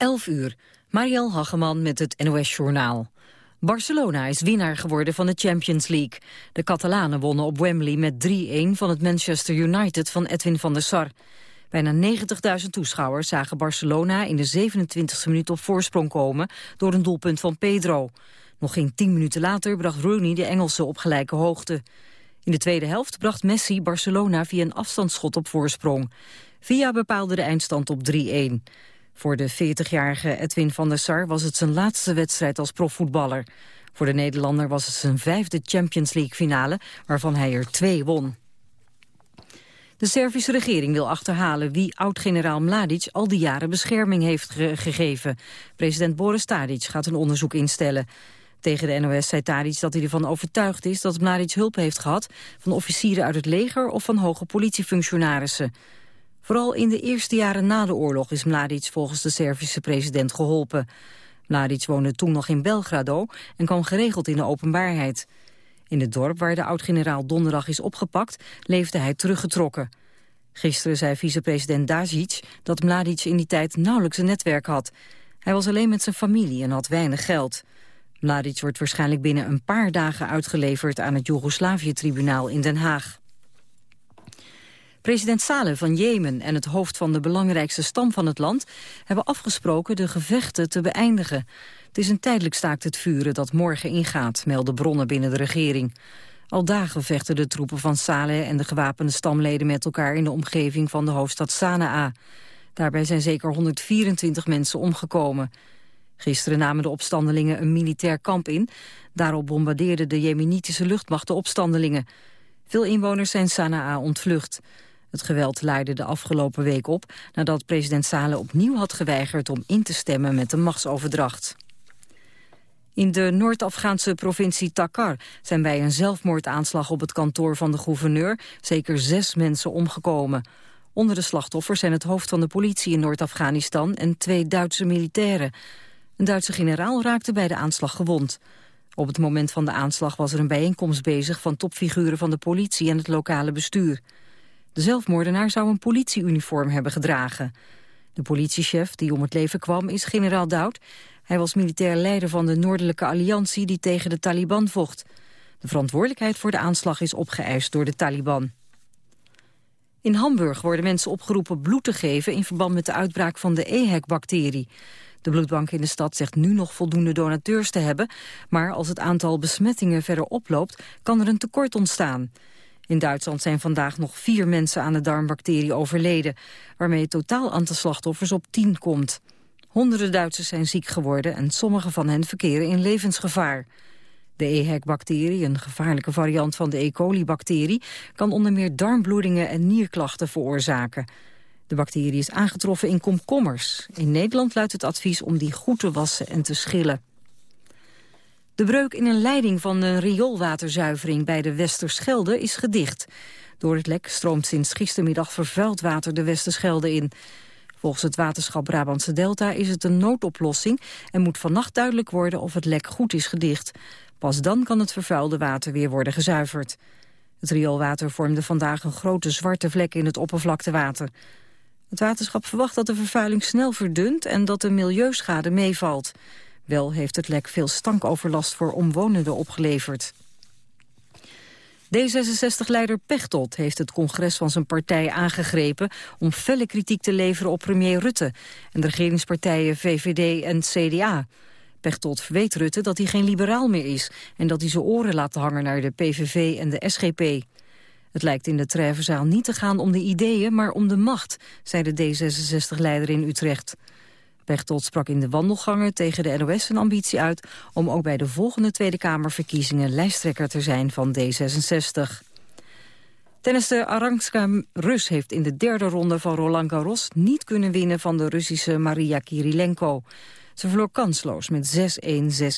11 uur. Mariel Hageman met het NOS Journaal. Barcelona is winnaar geworden van de Champions League. De Catalanen wonnen op Wembley met 3-1 van het Manchester United van Edwin van der Sar. Bijna 90.000 toeschouwers zagen Barcelona in de 27e minuut op voorsprong komen door een doelpunt van Pedro. Nog geen 10 minuten later bracht Rooney de Engelsen op gelijke hoogte. In de tweede helft bracht Messi Barcelona via een afstandsschot op voorsprong. Via bepaalde de eindstand op 3-1. Voor de 40-jarige Edwin van der Sar was het zijn laatste wedstrijd als profvoetballer. Voor de Nederlander was het zijn vijfde Champions League finale, waarvan hij er twee won. De Servische regering wil achterhalen wie oud-generaal Mladic al die jaren bescherming heeft gegeven. President Boris Tadic gaat een onderzoek instellen. Tegen de NOS zei Tadic dat hij ervan overtuigd is dat Mladic hulp heeft gehad van officieren uit het leger of van hoge politiefunctionarissen. Vooral in de eerste jaren na de oorlog is Mladic volgens de Servische president geholpen. Mladic woonde toen nog in Belgrado en kwam geregeld in de openbaarheid. In het dorp waar de oud-generaal donderdag is opgepakt, leefde hij teruggetrokken. Gisteren zei vicepresident Dazic dat Mladic in die tijd nauwelijks een netwerk had. Hij was alleen met zijn familie en had weinig geld. Mladic wordt waarschijnlijk binnen een paar dagen uitgeleverd aan het Joegoslavië-tribunaal in Den Haag. President Saleh van Jemen en het hoofd van de belangrijkste stam van het land... hebben afgesproken de gevechten te beëindigen. Het is een tijdelijk staakt het vuren dat morgen ingaat, melden bronnen binnen de regering. Al dagen vechten de troepen van Saleh en de gewapende stamleden met elkaar... in de omgeving van de hoofdstad Sanaa. Daarbij zijn zeker 124 mensen omgekomen. Gisteren namen de opstandelingen een militair kamp in. Daarop bombardeerde de jemenitische luchtmacht de opstandelingen. Veel inwoners zijn Sanaa ontvlucht. Het geweld leidde de afgelopen week op nadat president Saleh opnieuw had geweigerd om in te stemmen met de machtsoverdracht. In de Noord-Afghaanse provincie Takar zijn bij een zelfmoordaanslag op het kantoor van de gouverneur zeker zes mensen omgekomen. Onder de slachtoffers zijn het hoofd van de politie in Noord-Afghanistan en twee Duitse militairen. Een Duitse generaal raakte bij de aanslag gewond. Op het moment van de aanslag was er een bijeenkomst bezig van topfiguren van de politie en het lokale bestuur. De zelfmoordenaar zou een politieuniform hebben gedragen. De politiechef die om het leven kwam is generaal Doud. Hij was militair leider van de Noordelijke Alliantie die tegen de Taliban vocht. De verantwoordelijkheid voor de aanslag is opgeëist door de Taliban. In Hamburg worden mensen opgeroepen bloed te geven in verband met de uitbraak van de EHEC-bacterie. De bloedbank in de stad zegt nu nog voldoende donateurs te hebben, maar als het aantal besmettingen verder oploopt, kan er een tekort ontstaan. In Duitsland zijn vandaag nog vier mensen aan de darmbacterie overleden, waarmee het totaal aantal slachtoffers op tien komt. Honderden Duitsers zijn ziek geworden en sommige van hen verkeren in levensgevaar. De EHEC-bacterie, een gevaarlijke variant van de E. coli-bacterie... kan onder meer darmbloedingen en nierklachten veroorzaken. De bacterie is aangetroffen in komkommers. In Nederland luidt het advies om die goed te wassen en te schillen. De breuk in een leiding van de rioolwaterzuivering bij de Westerschelde is gedicht. Door het lek stroomt sinds gistermiddag vervuild water de Westerschelde in. Volgens het waterschap Brabantse Delta is het een noodoplossing... en moet vannacht duidelijk worden of het lek goed is gedicht. Pas dan kan het vervuilde water weer worden gezuiverd. Het rioolwater vormde vandaag een grote zwarte vlek in het oppervlaktewater. Het waterschap verwacht dat de vervuiling snel verdunt... en dat de milieuschade meevalt. Wel heeft het lek veel stankoverlast voor omwonenden opgeleverd. D66-leider Pechtold heeft het congres van zijn partij aangegrepen... om felle kritiek te leveren op premier Rutte... en de regeringspartijen VVD en CDA. Pechtold verweet Rutte dat hij geen liberaal meer is... en dat hij zijn oren laat hangen naar de PVV en de SGP. Het lijkt in de Treffenzaal niet te gaan om de ideeën, maar om de macht... zei de D66-leider in Utrecht. Pechtold sprak in de wandelgangen tegen de NOS een ambitie uit... om ook bij de volgende Tweede Kamerverkiezingen lijsttrekker te zijn van D66. Tennisster Aranska Rus heeft in de derde ronde van Roland Garros... niet kunnen winnen van de Russische Maria Kirilenko. Ze verloor kansloos met 6-1,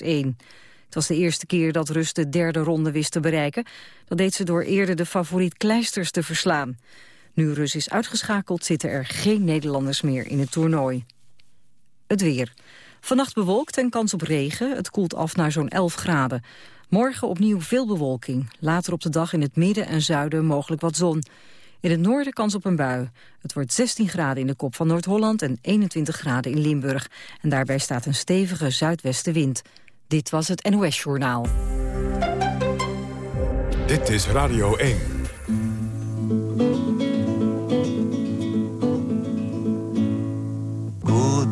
6-1. Het was de eerste keer dat Rus de derde ronde wist te bereiken. Dat deed ze door eerder de favoriet Kleisters te verslaan. Nu Rus is uitgeschakeld zitten er geen Nederlanders meer in het toernooi. Het weer. Vannacht bewolkt en kans op regen. Het koelt af naar zo'n 11 graden. Morgen opnieuw veel bewolking. Later op de dag in het midden en zuiden mogelijk wat zon. In het noorden kans op een bui. Het wordt 16 graden in de kop van Noord-Holland en 21 graden in Limburg. En daarbij staat een stevige zuidwestenwind. Dit was het NOS Journaal. Dit is Radio 1.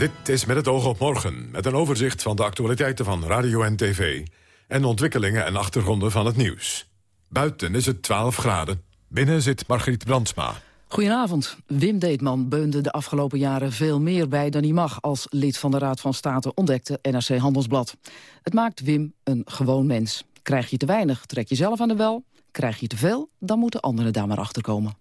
Dit is met het oog op morgen, met een overzicht van de actualiteiten van radio en tv... en ontwikkelingen en achtergronden van het nieuws. Buiten is het 12 graden. Binnen zit Margriet Brandsma. Goedenavond. Wim Deetman beunde de afgelopen jaren veel meer bij dan hij mag... als lid van de Raad van State ontdekte NRC Handelsblad. Het maakt Wim een gewoon mens. Krijg je te weinig, trek je zelf aan de bel. Krijg je te veel, dan moeten anderen daar maar achter komen.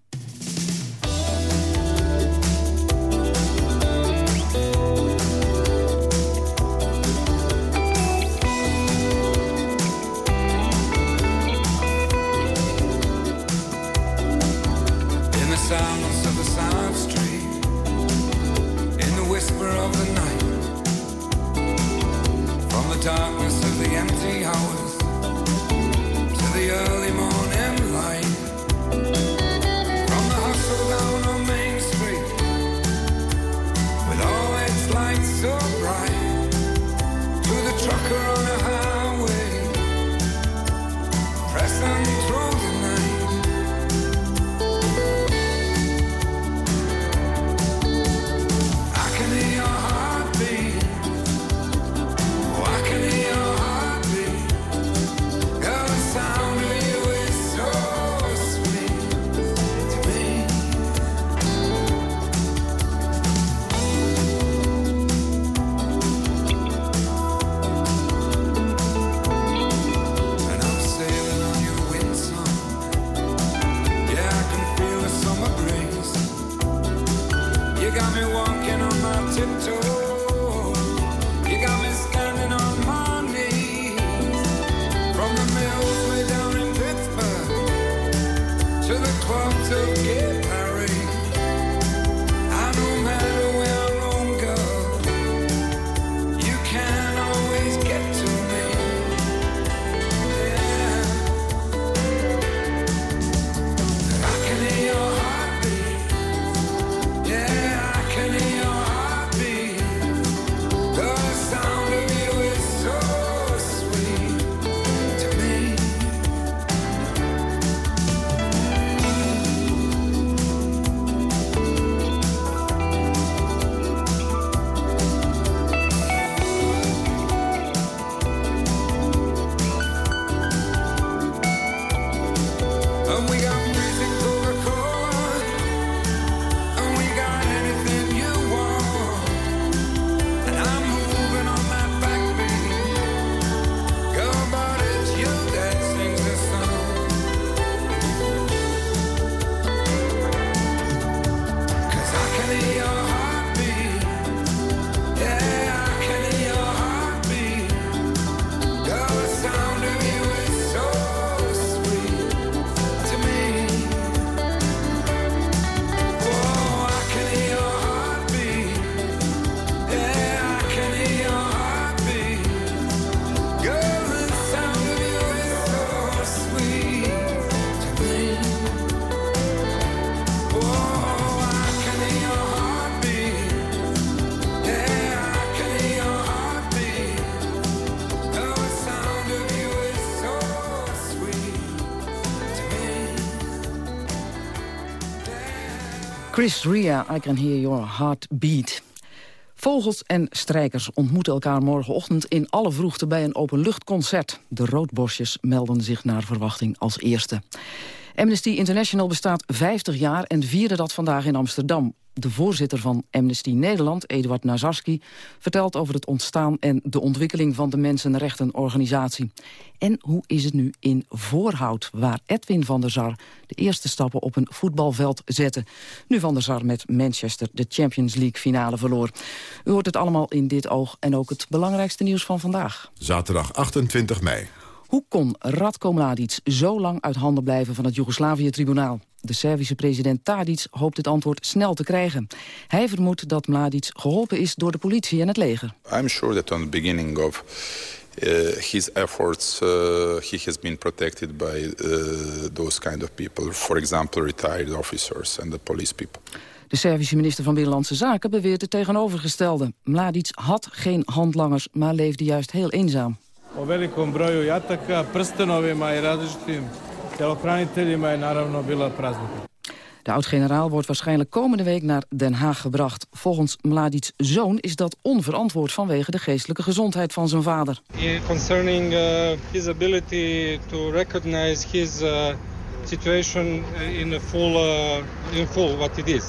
Darkness of the empty hours From the mills way down in Pittsburgh to the Chris Ria, I can hear your heartbeat. Vogels en strijkers ontmoeten elkaar morgenochtend in alle vroegte bij een openluchtconcert. De roodbosjes melden zich naar verwachting als eerste. Amnesty International bestaat 50 jaar en vierde dat vandaag in Amsterdam. De voorzitter van Amnesty Nederland, Eduard Nazarski, vertelt over het ontstaan en de ontwikkeling van de Mensenrechtenorganisatie. En hoe is het nu in Voorhout, waar Edwin van der Sar de eerste stappen op een voetbalveld zette. Nu van der Sar met Manchester de Champions League finale verloor. U hoort het allemaal in dit oog en ook het belangrijkste nieuws van vandaag. Zaterdag 28 mei. Hoe kon Radko Mladic zo lang uit handen blijven van het Joegoslavië-tribunaal? De Servische president Tadic hoopt het antwoord snel te krijgen. Hij vermoedt dat Mladic geholpen is door de politie en het leger. I'm sure that on the beginning of uh, his efforts, uh, he has been protected by uh, those kind of people. For example, retired officers and the police people. De Servische minister van Binnenlandse Zaken beweert het tegenovergestelde. Mladic had geen handlangers, maar leefde juist heel eenzaam. o velikom broju jataka, prstenovima i različitim je naravno bila praznika. De oud-generaal wordt waarschijnlijk komende week naar Den Haag gebracht. Volgens Mladics zoon is dat onverantwoord vanwege de geestelijke gezondheid van zijn vader. concerning uh, his ability to recognize his uh, situation in a full, uh, in full what it is.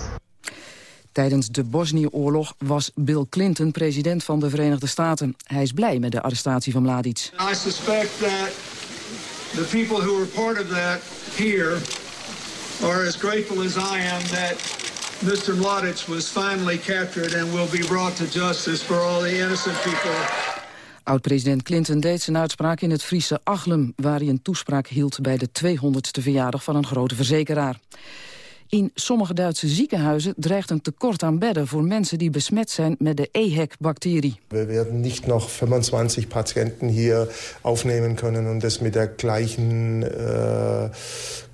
Tijdens de Bosnië-oorlog was Bill Clinton president van de Verenigde Staten. Hij is blij met de arrestatie van Mladic. I suspect that the people who of that here are as grateful as I am that Mr. Mladic was finally captured and will be brought to justice for all the innocent people. Oud-president Clinton deed zijn uitspraak in het Friese Achlem... waar hij een toespraak hield bij de 200ste verjaardag van een grote verzekeraar. In sommige Duitse ziekenhuizen dreigt een tekort aan bedden... voor mensen die besmet zijn met de EHEC-bacterie. We werden niet nog 25 patiënten hier aufnemen kunnen... en das met de gleichen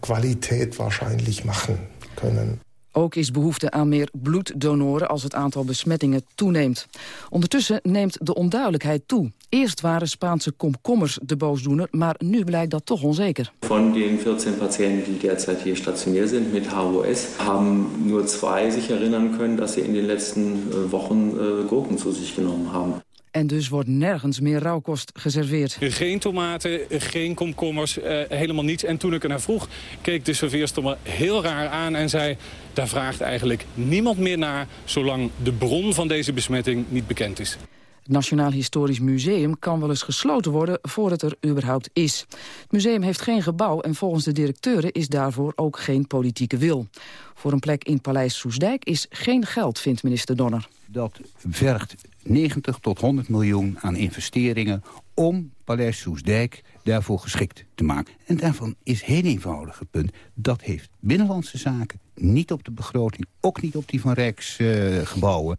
kwaliteit waarschijnlijk maken kunnen. Ook is behoefte aan meer bloeddonoren als het aantal besmettingen toeneemt. Ondertussen neemt de onduidelijkheid toe. Eerst waren Spaanse komkommers de boosdoener, maar nu blijkt dat toch onzeker. Van de 14 patiënten die derzeit hier stationair zijn met HOS, hebben nur twee zich herinneren kunnen dat ze in de laatste Wochen Gurken zu zich genomen hebben. En dus wordt nergens meer rauwkost geserveerd. Geen tomaten, geen komkommers, uh, helemaal niets. En toen ik er naar vroeg, keek de serveerster me heel raar aan en zei... daar vraagt eigenlijk niemand meer naar... zolang de bron van deze besmetting niet bekend is. Het Nationaal Historisch Museum kan wel eens gesloten worden voordat er überhaupt is. Het museum heeft geen gebouw en volgens de directeuren is daarvoor ook geen politieke wil. Voor een plek in Paleis Soesdijk is geen geld, vindt minister Donner. Dat vergt 90 tot 100 miljoen aan investeringen om Paleis Soesdijk daarvoor geschikt te maken. En daarvan is heel eenvoudig het punt. Dat heeft Binnenlandse Zaken niet op de begroting, ook niet op die van Rijksgebouwen.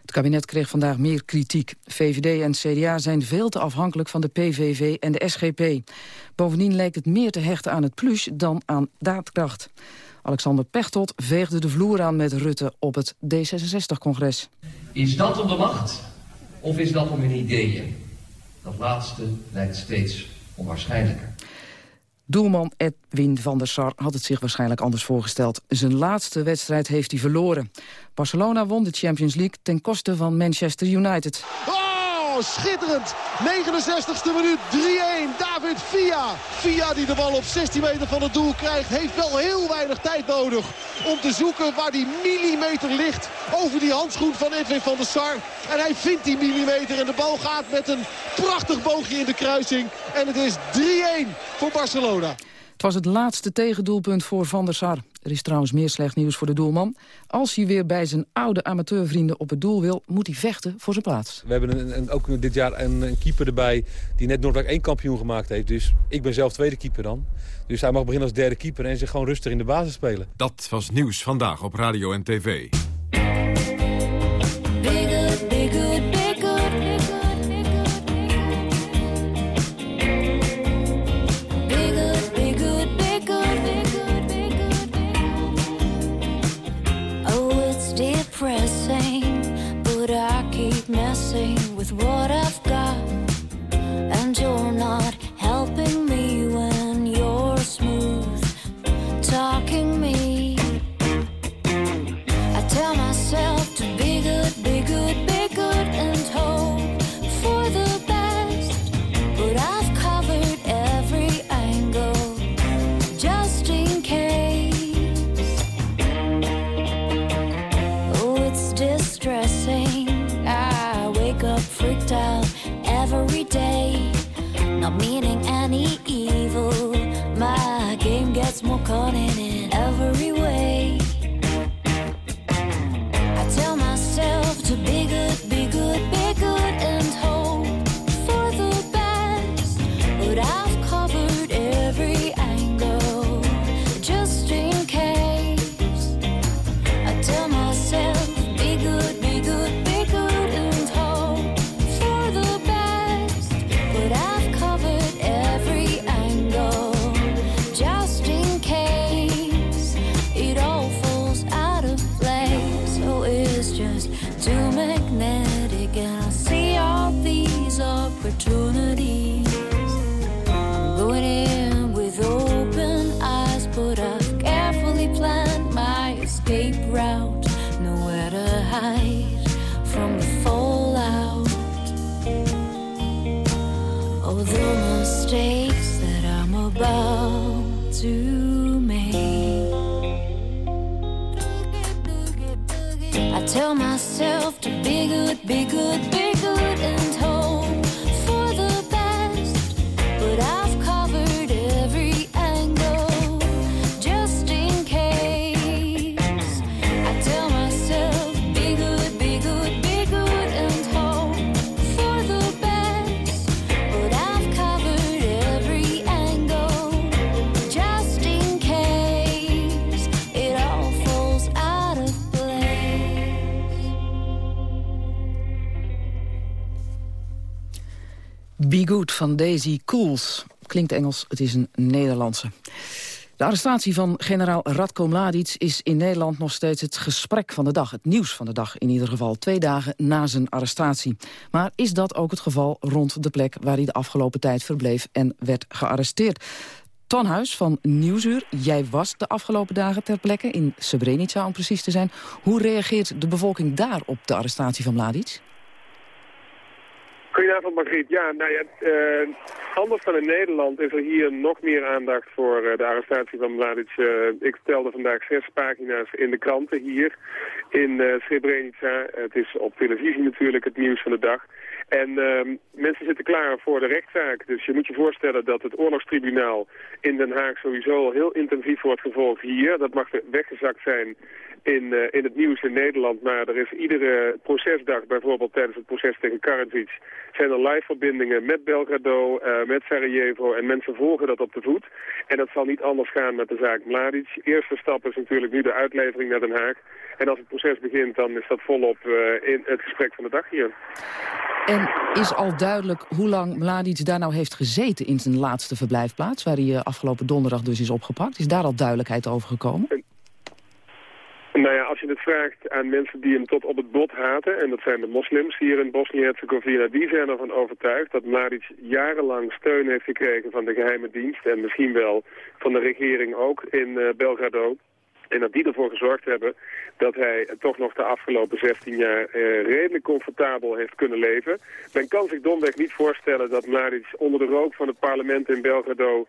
Het kabinet kreeg vandaag meer kritiek. VVD en CDA zijn veel te afhankelijk van de PVV en de SGP. Bovendien lijkt het meer te hechten aan het plus dan aan daadkracht. Alexander Pechtold veegde de vloer aan met Rutte op het D66-congres. Is dat om de macht of is dat om hun ideeën? Dat laatste lijkt steeds onwaarschijnlijker. Doelman Edwin van der Sar had het zich waarschijnlijk anders voorgesteld. Zijn laatste wedstrijd heeft hij verloren. Barcelona won de Champions League ten koste van Manchester United. Oh, schitterend! 69e minuut, 3-1. David Villa. Villa die de bal op 16 meter van het doel krijgt... heeft wel heel weinig tijd nodig om te zoeken waar die millimeter ligt... over die handschoen van Edwin van der Sar. En hij vindt die millimeter en de bal gaat met een prachtig boogje in de kruising. En het is 3-1 voor Barcelona. Het was het laatste tegendoelpunt voor Van der Sar. Er is trouwens meer slecht nieuws voor de doelman. Als hij weer bij zijn oude amateurvrienden op het doel wil... moet hij vechten voor zijn plaats. We hebben een, een, ook dit jaar een, een, keeper erbij... die net Noordwijk 1 kampioen gemaakt heeft. Dus ik ben zelf tweede keeper dan. Dus hij mag beginnen als derde keeper... en zich gewoon rustig in de basis spelen. Dat was nieuws vandaag op radio en tv. With what I've got, and you're not van Daisy Cools. Klinkt Engels, het is een Nederlandse. De arrestatie van generaal Radko Mladic is in Nederland nog steeds het gesprek van de dag. Het nieuws van de dag in ieder geval, twee dagen na zijn arrestatie. Maar is dat ook het geval rond de plek waar hij de afgelopen tijd verbleef en werd gearresteerd? Ton Huis van Nieuwsuur, jij was de afgelopen dagen ter plekke in Srebrenica om precies te zijn. Hoe reageert de bevolking daar op de arrestatie van Mladic? Goedenavond Margriet. Ja, nou ja, eh, anders dan in Nederland is er hier nog meer aandacht voor eh, de arrestatie van Mladic. Eh, ik stelde vandaag zes pagina's in de kranten hier in Srebrenica. Het is op televisie natuurlijk het nieuws van de dag. En ehm, mensen zitten klaar voor de rechtszaak. Dus je moet je voorstellen dat het oorlogstribunaal in Den Haag sowieso heel intensief wordt gevolgd hier. Dat mag weggezakt zijn in, eh, in het nieuws in Nederland. Maar er is iedere procesdag, bijvoorbeeld tijdens het proces tegen Karadzic, zijn er live verbindingen met Belgrado, eh, met Sarajevo en mensen volgen dat op de voet. En dat zal niet anders gaan met de zaak Mladic. Eerste stap is natuurlijk nu de uitlevering naar Den Haag. En als het proces begint, dan is dat volop eh, in het gesprek van de dag hier. En is al duidelijk hoe lang Mladic daar nou heeft gezeten in zijn laatste verblijfplaats... waar hij afgelopen donderdag dus is opgepakt? Is daar al duidelijkheid over gekomen? Nou ja, als je het vraagt aan mensen die hem tot op het bot haten... en dat zijn de moslims hier in Bosnië-Herzegovina... die zijn ervan overtuigd dat Mladic jarenlang steun heeft gekregen van de geheime dienst... en misschien wel van de regering ook in eh, Belgrado... En dat die ervoor gezorgd hebben dat hij toch nog de afgelopen 16 jaar eh, redelijk comfortabel heeft kunnen leven. Men kan zich domweg niet voorstellen dat Mladic onder de rook van het parlement in Belgrado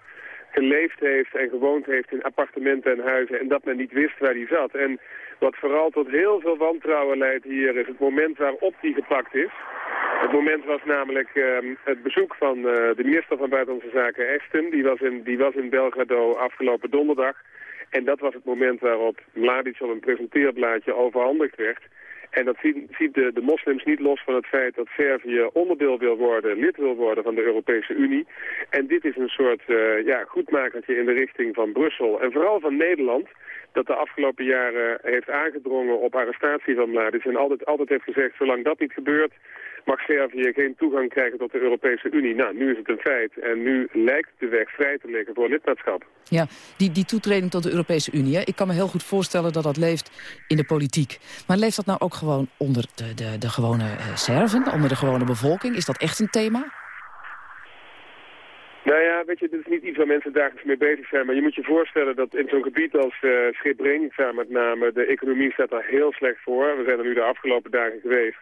geleefd heeft en gewoond heeft in appartementen en huizen en dat men niet wist waar hij zat. En wat vooral tot heel veel wantrouwen leidt hier is het moment waarop hij gepakt is. Het moment was namelijk ehm, het bezoek van eh, de minister van Buitenlandse Zaken Ashton. Die was, in, die was in Belgrado afgelopen donderdag. En dat was het moment waarop Mladic op een presenteerblaadje overhandigd werd. En dat zien, ziet de, de moslims niet los van het feit dat Servië onderdeel wil worden, lid wil worden van de Europese Unie. En dit is een soort uh, ja, goedmakertje in de richting van Brussel en vooral van Nederland dat de afgelopen jaren heeft aangedrongen op arrestatie van Mladic. En altijd, altijd heeft gezegd, zolang dat niet gebeurt, mag Servië geen toegang krijgen tot de Europese Unie. Nou, nu is het een feit. En nu lijkt de weg vrij te liggen voor lidmaatschap. Ja, die, die toetreding tot de Europese Unie. Hè? Ik kan me heel goed voorstellen dat dat leeft in de politiek. Maar leeft dat nou ook gewoon onder de, de, de gewone uh, Serven, onder de gewone bevolking? Is dat echt een thema? Nou ja, weet je, dit is niet iets waar mensen dagelijks mee bezig zijn. Maar je moet je voorstellen dat in zo'n gebied als uh, Srebrenica met name... de economie staat er heel slecht voor. We zijn er nu de afgelopen dagen geweest.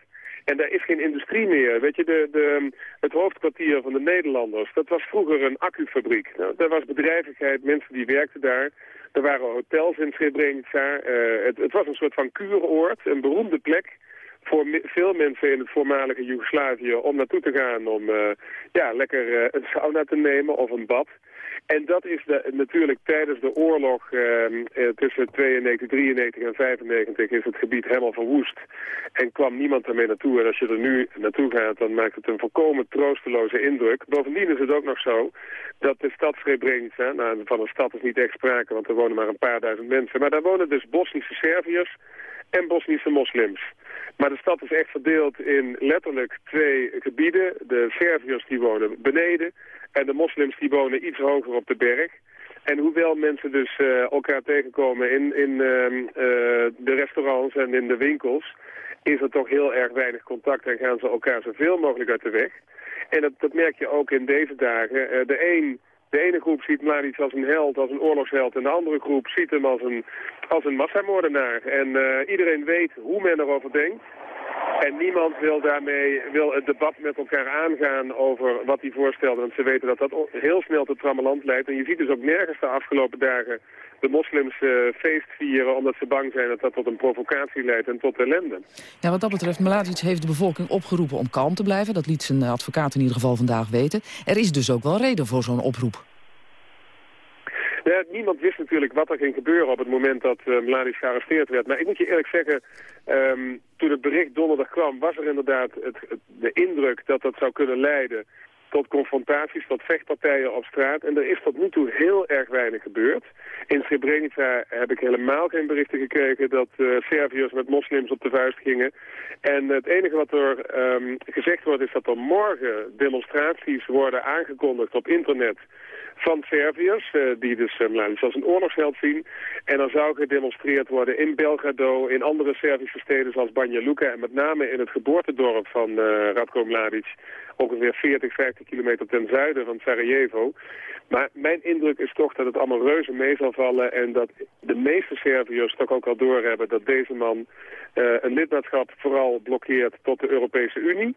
En daar is geen industrie meer. Weet je, de, de, het hoofdkwartier van de Nederlanders, dat was vroeger een accufabriek. Nou, daar was bedrijvigheid, mensen die werkten daar. Er waren hotels in Srebrenica. Uh, het, het was een soort van kuuroord, een beroemde plek voor veel mensen in het voormalige Joegoslavië om naartoe te gaan om uh, ja, lekker uh, een sauna te nemen of een bad. En dat is de, natuurlijk tijdens de oorlog uh, tussen 92, 93 en 95 is het gebied helemaal verwoest. En kwam niemand ermee naartoe. En als je er nu naartoe gaat, dan maakt het een volkomen troosteloze indruk. Bovendien is het ook nog zo dat de stad Srebrenica, nou van een stad is niet echt sprake, want er wonen maar een paar duizend mensen. Maar daar wonen dus Bosnische Serviërs en Bosnische moslims. Maar de stad is echt verdeeld in letterlijk twee gebieden. De Serviërs die wonen beneden en de moslims die wonen iets hoger op de berg. En hoewel mensen dus uh, elkaar tegenkomen in, in uh, uh, de restaurants en in de winkels... is er toch heel erg weinig contact en gaan ze elkaar zoveel mogelijk uit de weg. En dat, dat merk je ook in deze dagen. de een De ene groep ziet Mladic als een held, als een oorlogsheld. En de andere groep ziet hem als een, als een massamoordenaar. En eh, iedereen weet hoe men erover denkt. En niemand wil daarmee wil het debat met elkaar aangaan over wat hij voorstelde. Want ze weten dat dat heel snel tot trammeland leidt. En je ziet dus ook nergens de afgelopen dagen de moslims eh, feest vieren... omdat ze bang zijn dat dat tot een provocatie leidt en tot ellende. Ja, wat dat betreft, Mladic heeft de bevolking opgeroepen om kalm te blijven. Dat liet zijn advocaat in ieder geval vandaag weten. Er is dus ook wel reden voor zo'n oproep. Niemand wist natuurlijk wat er ging gebeuren op het moment dat uh, gearresteerd werd. Maar ik moet je eerlijk zeggen, ehm, toen het bericht donderdag kwam, was er inderdaad het, de indruk dat dat zou kunnen leiden tot confrontaties, tot vechtpartijen op straat. En er is tot nu toe heel erg weinig gebeurd. In Srebrenica heb ik helemaal geen berichten gekregen dat eh, Serviërs met moslims op de vuist gingen. En het enige wat er ehm, gezegd wordt is dat er morgen demonstraties worden aangekondigd op internet van Serviërs, eh, die dus Mladic als een oorlogsheld zien. En dan zou gedemonstreerd worden in Belgrado, in andere Servische steden zoals Banja Luka... en met name in het geboortedorp van eh, Radko Mladic, ongeveer 40, 50 kilometer ten zuiden van Sarajevo. Maar mijn indruk is toch dat het allemaal reuze mee zal vallen... en dat de meeste Serviërs toch ook al doorhebben dat deze man eh, een lidmaatschap vooral blokkeert tot de Europese Unie...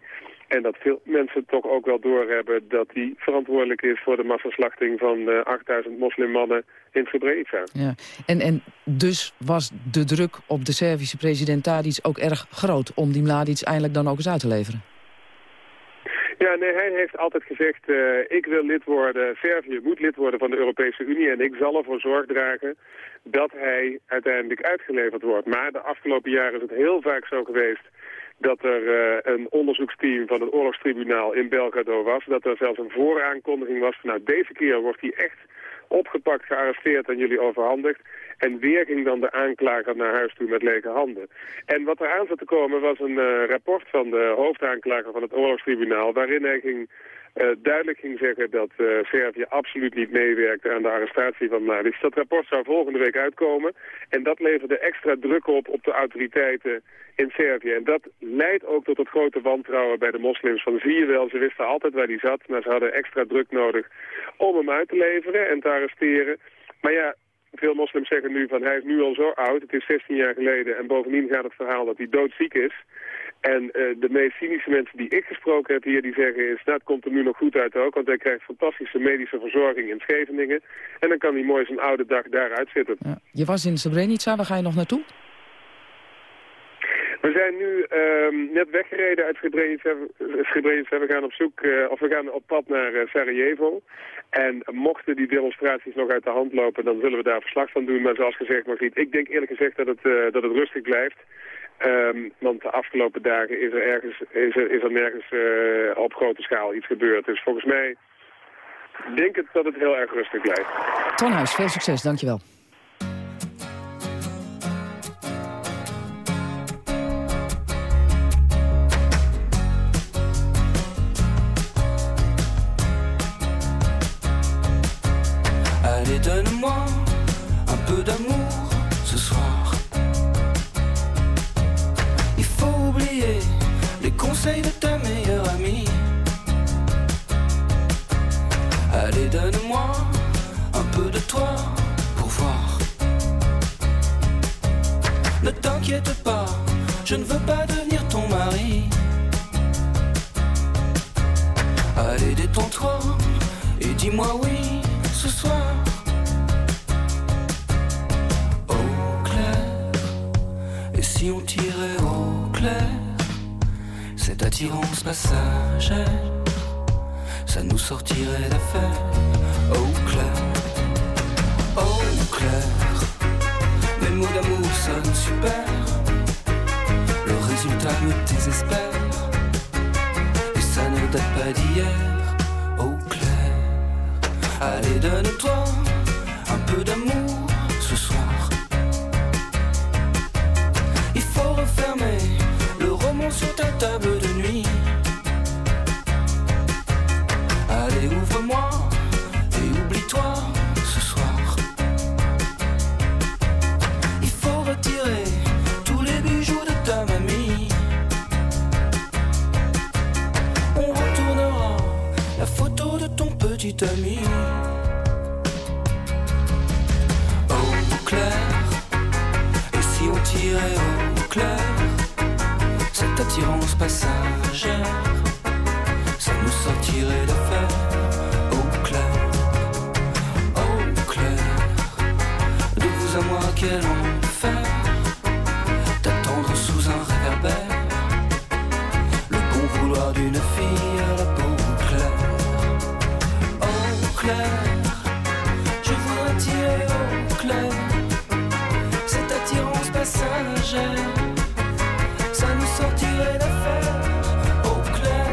En dat veel mensen toch ook wel doorhebben dat hij verantwoordelijk is voor de massaslachting van eh 8000 moslimmannen in Srebrenica. Ja. En, en dus was de druk op de Servische president Tadic ook erg groot... om die Mladic eindelijk dan ook eens uit te leveren. Ja, nee, hij heeft altijd gezegd, eh, ik wil lid worden, Servië moet lid worden van de Europese Unie en ik zal ervoor zorg dragen dat hij uiteindelijk uitgeleverd wordt. Maar de afgelopen jaren is het heel vaak zo geweest dat er eh, een onderzoeksteam van het oorlogstribunaal in Belgrado was, dat er zelfs een vooraankondiging was van nou deze keer wordt hij echt opgepakt, gearresteerd en jullie overhandigd. En weer ging dan de aanklager naar huis toe met lege handen. En wat er aan zat te komen was een eh, rapport van de hoofdaanklager van het oorlogstribunaal... waarin hij ging, eh, duidelijk ging zeggen dat eh, Servië absoluut niet meewerkte aan de arrestatie van Mladic. Dat rapport zou volgende week uitkomen. En dat leverde extra druk op op de autoriteiten in Servië. En dat leidt ook tot het grote wantrouwen bij de moslims. Van zie je wel, ze wisten altijd waar hij zat, maar ze hadden extra druk nodig om hem uit te leveren en te arresteren. Maar ja, veel moslims zeggen nu van hij is nu al zo oud, het is 16 jaar geleden en bovendien gaat het verhaal dat hij doodziek is. En eh, de meest cynische mensen die ik gesproken heb hier, die zeggen is, dat komt er nu nog goed uit ook, want hij krijgt fantastische medische verzorging in Scheveningen. En dan kan hij mooi zijn oude dag daar uitzitten. Je was in Srebrenica, waar ga je nog naartoe? We zijn nu ehm, net weggereden uit Srebrenica. We gaan op zoek, eh, of we gaan op pad naar eh, Sarajevo. En mochten die demonstraties nog uit de hand lopen, dan zullen we daar verslag van doen. Maar zoals gezegd, Margriet, ik denk eerlijk gezegd dat het, eh, dat het rustig blijft. Ehm, want de afgelopen dagen is er, ergens, is er, is er nergens op grote schaal iets gebeurd. Dus volgens mij denk ik dat het heel erg rustig blijft. Ton Huis, veel succes, dankjewel. De ta meilleure amie. Allez, donne-moi un peu de toi pour voir. Ne t'inquiète pas, je ne veux pas devenir ton mari. Allez, détends-toi et dis-moi oui ce soir. Au clair, et si on tirait au clair, cette attirance passagère, ça nous sortirait d'affaire. Au clair, au clair, mes mots d'amour sonnent super, le résultat me désespère, et ça ne date pas d'hier. Au clair, allez donne-toi un peu d'amour ce soir. Il faut refermer le roman sur table de nuit. Ça nous sortirait d'affaire au clair,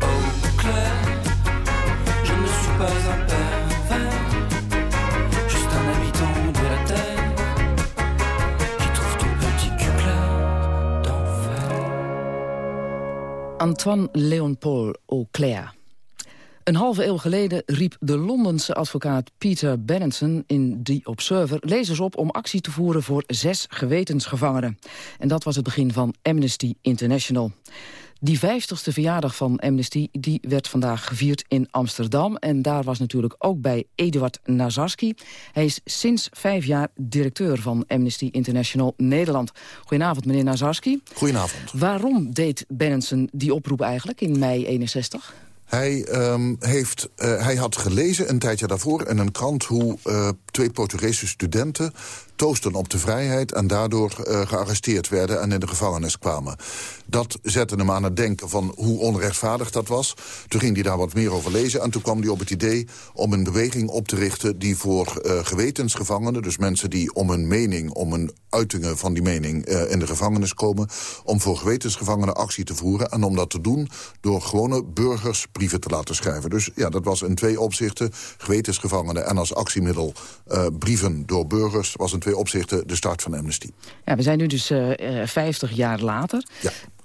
au clair. Je ne suis pas un pervers, juste un habitant de la terre qui trouve ton petit cul clair d'enfer. Antoine Léon-Paul Auclair. Een halve eeuw geleden riep de Londense advocaat Peter Benenson in The Observer lezers op om actie te voeren voor zes gewetensgevangenen. En dat was het begin van Amnesty International. Die vijftigste verjaardag van Amnesty die werd vandaag gevierd in Amsterdam. En daar was natuurlijk ook bij Eduard Nazarski. Hij is sinds vijf jaar directeur van Amnesty International Nederland. Goedenavond, meneer Nazarski. Goedenavond. Waarom deed Benenson die oproep eigenlijk in mei 61? Hij, ehm, heeft, eh, hij had gelezen een tijdje daarvoor in een krant... hoe eh, twee Portugese studenten toosten op de vrijheid... en daardoor eh, gearresteerd werden en in de gevangenis kwamen. Dat zette hem aan het denken van hoe onrechtvaardig dat was. Toen ging hij daar wat meer over lezen. En toen kwam hij op het idee om een beweging op te richten... die voor eh, gewetensgevangenen, dus mensen die om hun mening... om hun uitingen van die mening eh, in de gevangenis komen... om voor gewetensgevangenen actie te voeren. En om dat te doen door gewone burgers brieven te laten schrijven. Dus ja, dat was in twee opzichten gewetensgevangenen... en als actiemiddel brieven door burgers... was twee opzichten de start van Amnesty. Ja, we zijn nu dus eh, eh, 50 jaar later.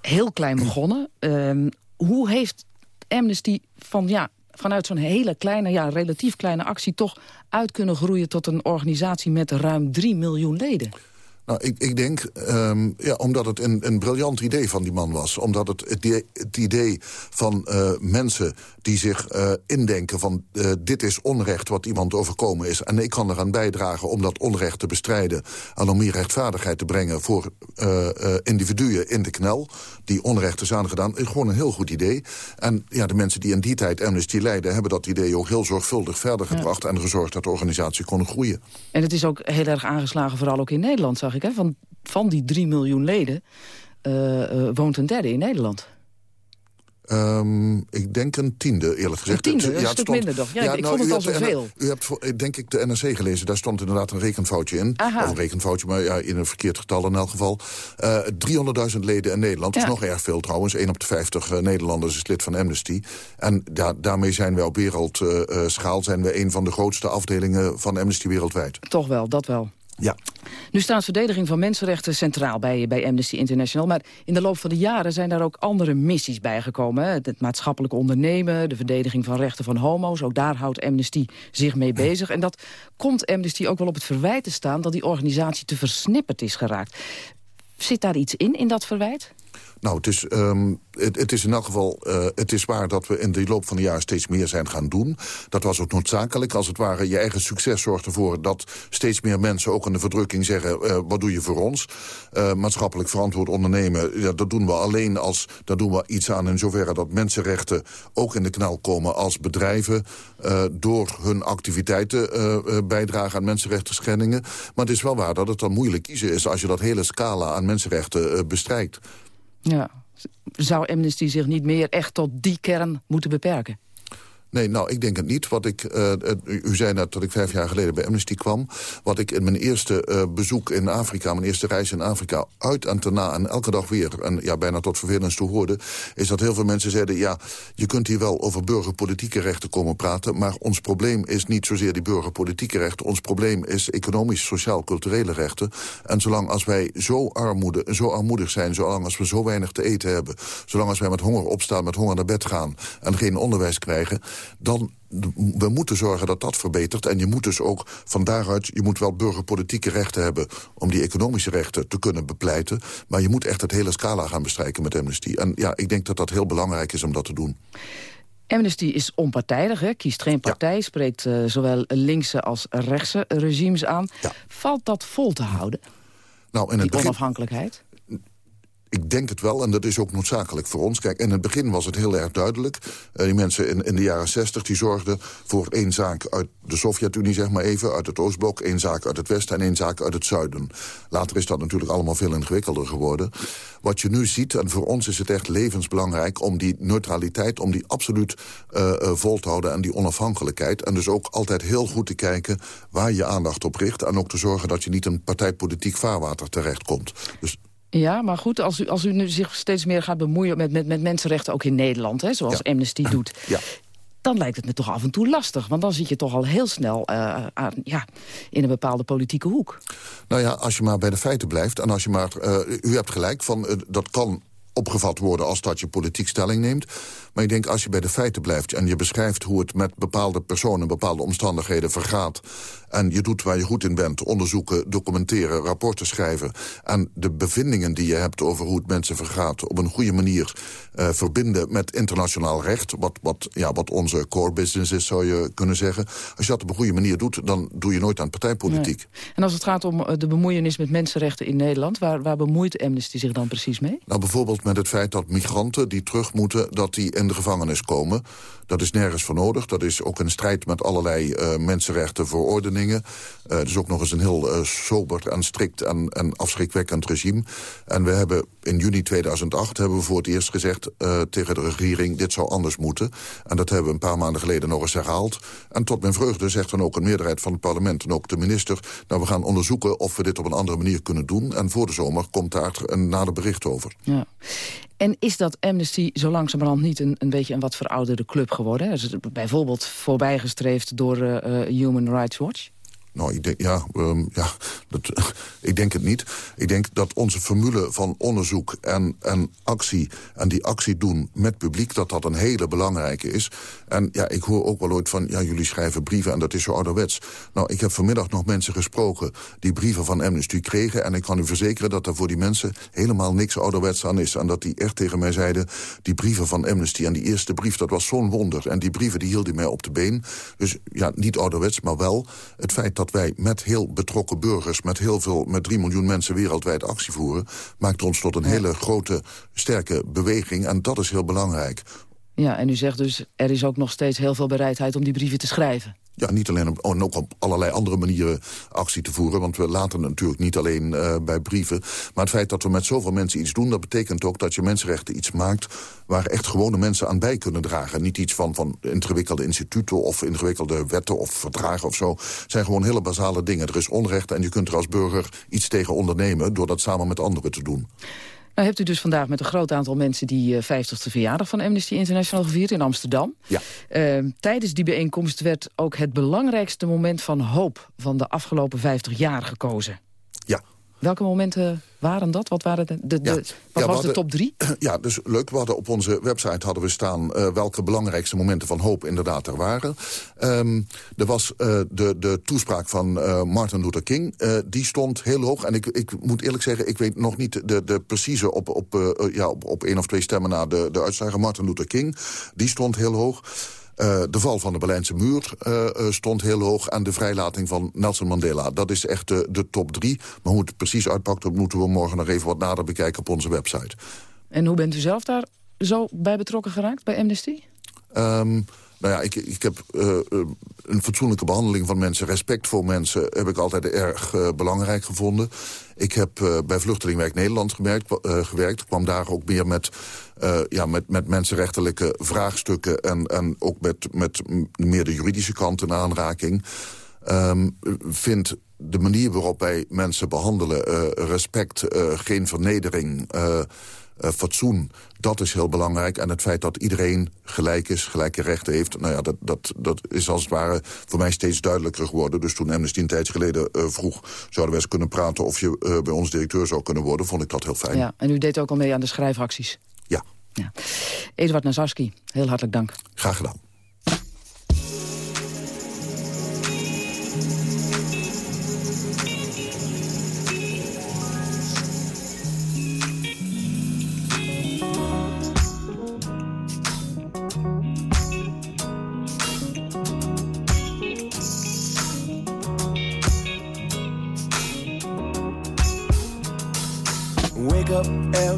Heel klein begonnen. Ehm, hoe heeft Amnesty van, ja, vanuit zo'n hele kleine, ja, relatief kleine actie... toch uit kunnen groeien tot een organisatie met ruim 3 miljoen leden? Nou, ik, ik denk, ehm, ja, omdat het een, een briljant idee van die man was. Omdat het het, idee- het idee van eh, mensen die zich eh, indenken van... eh, dit is onrecht wat iemand overkomen is... en ik kan eraan bijdragen om dat onrecht te bestrijden... en om meer rechtvaardigheid te brengen voor individuen in de knel... die onrecht is aangedaan, is gewoon een heel goed idee. En ja, de mensen die in die tijd Amnesty leiden... hebben dat idee ook heel zorgvuldig verder gebracht... en gezorgd dat de organisatie kon groeien. En het is ook heel erg aangeslagen, vooral ook in Nederland, zag ik. Hè? Van, van die 3 miljoen leden eh, eh, woont een derde in Nederland. Ehm, ik denk een tiende, eerlijk gezegd. Een tiende, Het- dat is het een stuk minder toch? Ja, ik vond het al zoveel. U hebt, eh, denk ik, de NRC gelezen. Daar stond inderdaad een rekenfoutje in. Aha. Of een rekenfoutje, maar ja, in een verkeerd getal in elk geval. Eh 300.000 leden in Nederland. Dat is Ja. nog erg veel trouwens. 1 op de 50 eh, Nederlanders is lid van Amnesty. En ja, daarmee zijn wij op wereldschaal... zijn we een van de grootste afdelingen van Amnesty wereldwijd. Toch wel, dat wel. Ja. Nu staat verdediging van mensenrechten centraal bij, Amnesty International. Maar in de loop van de jaren zijn daar ook andere missies bijgekomen. Het maatschappelijk ondernemen, de verdediging van rechten van homo's. Ook daar houdt Amnesty zich mee bezig. En dat komt Amnesty ook wel op het verwijt te staan... dat die organisatie te versnipperd is geraakt. Zit daar iets in, in dat verwijt? Nou, het is, ehm, het, is in elk geval eh, het is waar dat we in de loop van de jaren steeds meer zijn gaan doen. Dat was ook noodzakelijk. Als het ware, je eigen succes zorgt ervoor dat steeds meer mensen ook in de verdrukking zeggen... eh, wat doe je voor ons? Eh, maatschappelijk verantwoord ondernemen, ja, dat doen we alleen als... daar doen we iets aan in zoverre dat mensenrechten ook in de knel komen... als bedrijven door hun activiteiten bijdragen aan mensenrechten. Maar het is wel waar dat het dan moeilijk kiezen is... als je dat hele scala aan mensenrechten bestrijkt. Ja. Zou Amnesty zich niet meer echt tot die kern moeten beperken? Nee, nou, ik denk het niet. Wat ik, eh, u zei net dat ik vijf jaar geleden bij Amnesty kwam. Wat ik in mijn eerste eh, bezoek in Afrika, mijn eerste reis in Afrika... uit en te na en elke dag weer, en ja, bijna tot vervelens toe hoorde... is dat heel veel mensen zeiden, ja, je kunt hier wel over burgerpolitieke rechten komen praten... maar ons probleem is niet zozeer die burgerpolitieke rechten. Ons probleem is economisch, sociaal, culturele rechten. En zolang als wij zo, armoede, zo armoedig zijn, zolang als we zo weinig te eten hebben... zolang als wij met honger opstaan, met honger naar bed gaan... en geen onderwijs krijgen dan we moeten zorgen dat dat verbetert. En je moet dus ook van daaruit, je moet wel burgerpolitieke rechten hebben... om die economische rechten te kunnen bepleiten. Maar je moet echt het hele scala gaan bestrijken met Amnesty. En ja, ik denk dat dat heel belangrijk is om dat te doen. Amnesty is onpartijdig, hè? kiest geen partij... spreekt eh, zowel linkse als rechtse regimes aan. Valt dat vol te houden? Nou, in het die begin, onafhankelijkheid? Ik denk het wel, en dat is ook noodzakelijk voor ons. Kijk, in het begin was het heel erg duidelijk. Uh, die mensen in, in de jaren zestig die zorgden voor één zaak uit de Sovjet-Unie, zeg maar even, uit het Oostblok, één zaak uit het Westen en één zaak uit het Zuiden. Later is dat natuurlijk allemaal veel ingewikkelder geworden. Wat je nu ziet, en voor ons is het echt levensbelangrijk om die neutraliteit, om die absoluut uh, vol te houden en die onafhankelijkheid. En dus ook altijd heel goed te kijken waar je aandacht op richt. En ook te zorgen dat je niet in partijpolitiek vaarwater terechtkomt. Dus ja, maar goed, als u, als u nu zich steeds meer gaat bemoeien met, met, met mensenrechten... ook in Nederland, hè, zoals ja. Amnesty doet... Ja. dan lijkt het me toch af en toe lastig. Want dan zit je toch al heel snel uh, aan, ja, in een bepaalde politieke hoek. Nou ja, als je maar bij de feiten blijft... en als je maar... Uh, u hebt gelijk, van, uh, dat kan opgevat worden als dat je politiek stelling neemt. Maar ik denk, als je bij de feiten blijft en je beschrijft hoe het met bepaalde personen, bepaalde omstandigheden vergaat, en je doet waar je goed in bent, onderzoeken, documenteren, rapporten schrijven, en de bevindingen die je hebt over hoe het mensen vergaat op een goede manier uh, verbinden met internationaal recht, wat, wat, ja, wat onze core business is, zou je kunnen zeggen. Als je dat op een goede manier doet, dan doe je nooit aan partijpolitiek. Nee. En als het gaat om de bemoeienis met mensenrechten in Nederland, waar, waar bemoeit Amnesty zich dan precies mee? Nou, bijvoorbeeld met het feit dat migranten die terug moeten, dat die in de gevangenis komen. Dat is nergens voor nodig. Dat is ook in strijd met allerlei uh, mensenrechten Uh, het is ook nog eens een heel uh, sober en strikt en, en afschrikwekkend regime. En we hebben in juni 2008 hebben we voor het eerst gezegd uh, tegen de regering... dit zou anders moeten. En dat hebben we een paar maanden geleden nog eens herhaald. En tot mijn vreugde zegt dan ook een meerderheid van het parlement... en ook de minister, nou we gaan onderzoeken of we dit op een andere manier kunnen doen. En voor de zomer komt daar een nader bericht over. Ja. En is dat Amnesty zo langzamerhand niet een, een beetje een wat verouderde club geworden? Is het bijvoorbeeld voorbijgestreefd door uh, Human Rights Watch? Nou, ik denk, ja, um, ja ik denk het niet. Ik denk dat onze formule van onderzoek en, en actie... en die actie doen met publiek, dat dat een hele belangrijke is. En ja, ik hoor ook wel ooit van, ja, jullie schrijven brieven... en dat is zo ouderwets. Nou, ik heb vanmiddag nog mensen gesproken... die brieven van Amnesty kregen... en ik kan u verzekeren dat er voor die mensen helemaal niks ouderwets aan is. En dat die echt tegen mij zeiden... die brieven van Amnesty en die eerste brief, dat was zo'n wonder. En die brieven die hielden mij op de been. Dus ja, niet ouderwets, maar wel het feit dat wij met heel betrokken burgers... met heel veel, met 3 miljoen mensen wereldwijd actie voeren... maakt ons tot een hele grote, sterke beweging. En dat is heel belangrijk. Ja, en u zegt dus, er is ook nog steeds heel veel bereidheid om die brieven te schrijven. Ja, niet alleen op, en ook op allerlei andere manieren actie te voeren. Want we laten natuurlijk niet alleen uh, bij brieven. Maar het feit dat we met zoveel mensen iets doen... dat betekent ook dat je mensenrechten iets maakt... waar echt gewone mensen aan bij kunnen dragen. Niet iets van, van ingewikkelde instituten of ingewikkelde wetten of verdragen of zo. Het zijn gewoon hele basale dingen. Er is onrecht en je kunt er als burger iets tegen ondernemen... door dat samen met anderen te doen. Nou hebt u dus vandaag met een groot aantal mensen... die uh, 50ste verjaardag van Amnesty International gevierd in Amsterdam. Ja. Uh, tijdens die bijeenkomst werd ook het belangrijkste moment van hoop... van de afgelopen 50 jaar gekozen. Ja. Welke momenten waren dat? Wat, waren de, de, de ja. wat ja, was hadden, de top drie? Ja, dus leuk. We hadden op onze website hadden we staan... Uh, welke belangrijkste momenten van hoop inderdaad er waren. Um, er was uh, de, de toespraak van uh, Martin Luther King. die stond heel hoog. En ik, ik moet eerlijk zeggen, ik weet nog niet de, de precieze... op, op, ja, op, op één of twee stemmen na de, de uitslagen. Martin Luther King, die stond heel hoog. Uh, de val van de Berlijnse muur uh, stond heel hoog... en de vrijlating van Nelson Mandela. Dat is echt de, de top drie. Maar hoe het precies uitpakt... dat moeten we morgen nog even wat nader bekijken op onze website. En hoe bent u zelf daar zo bij betrokken geraakt, bij Amnesty? Um, nou ja, ik, ik heb uh, een fatsoenlijke behandeling van mensen... respect voor mensen heb ik altijd erg uh, belangrijk gevonden. Ik heb bij Vluchtelingwerk Nederland gewerkt. kwam daar ook meer met, ja, met, met mensenrechtelijke vraagstukken... en, en ook met, met meer de juridische kant in aanraking. Um, vind de manier waarop wij mensen behandelen... respect, geen vernedering... Uh, fatsoen, dat is heel belangrijk. En het feit dat iedereen gelijk is, gelijke rechten heeft... nou ja, dat, dat, dat is als het ware voor mij steeds duidelijker geworden. Dus toen Amnesty een tijdje geleden uh, vroeg... zouden we eens kunnen praten of je uh, bij ons directeur zou kunnen worden... vond ik dat heel fijn. Ja, en u deed ook al mee aan de schrijfacties? Ja. ja. Eduard Nazarski, heel hartelijk dank. Graag gedaan.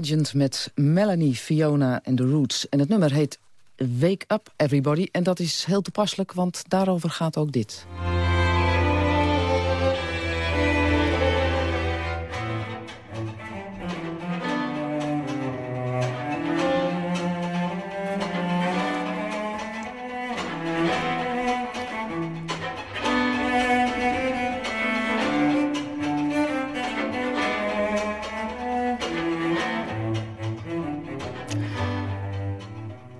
Legend met Melanie, Fiona en The Roots. En het nummer heet Wake Up Everybody. En dat is heel toepasselijk, want daarover gaat ook dit.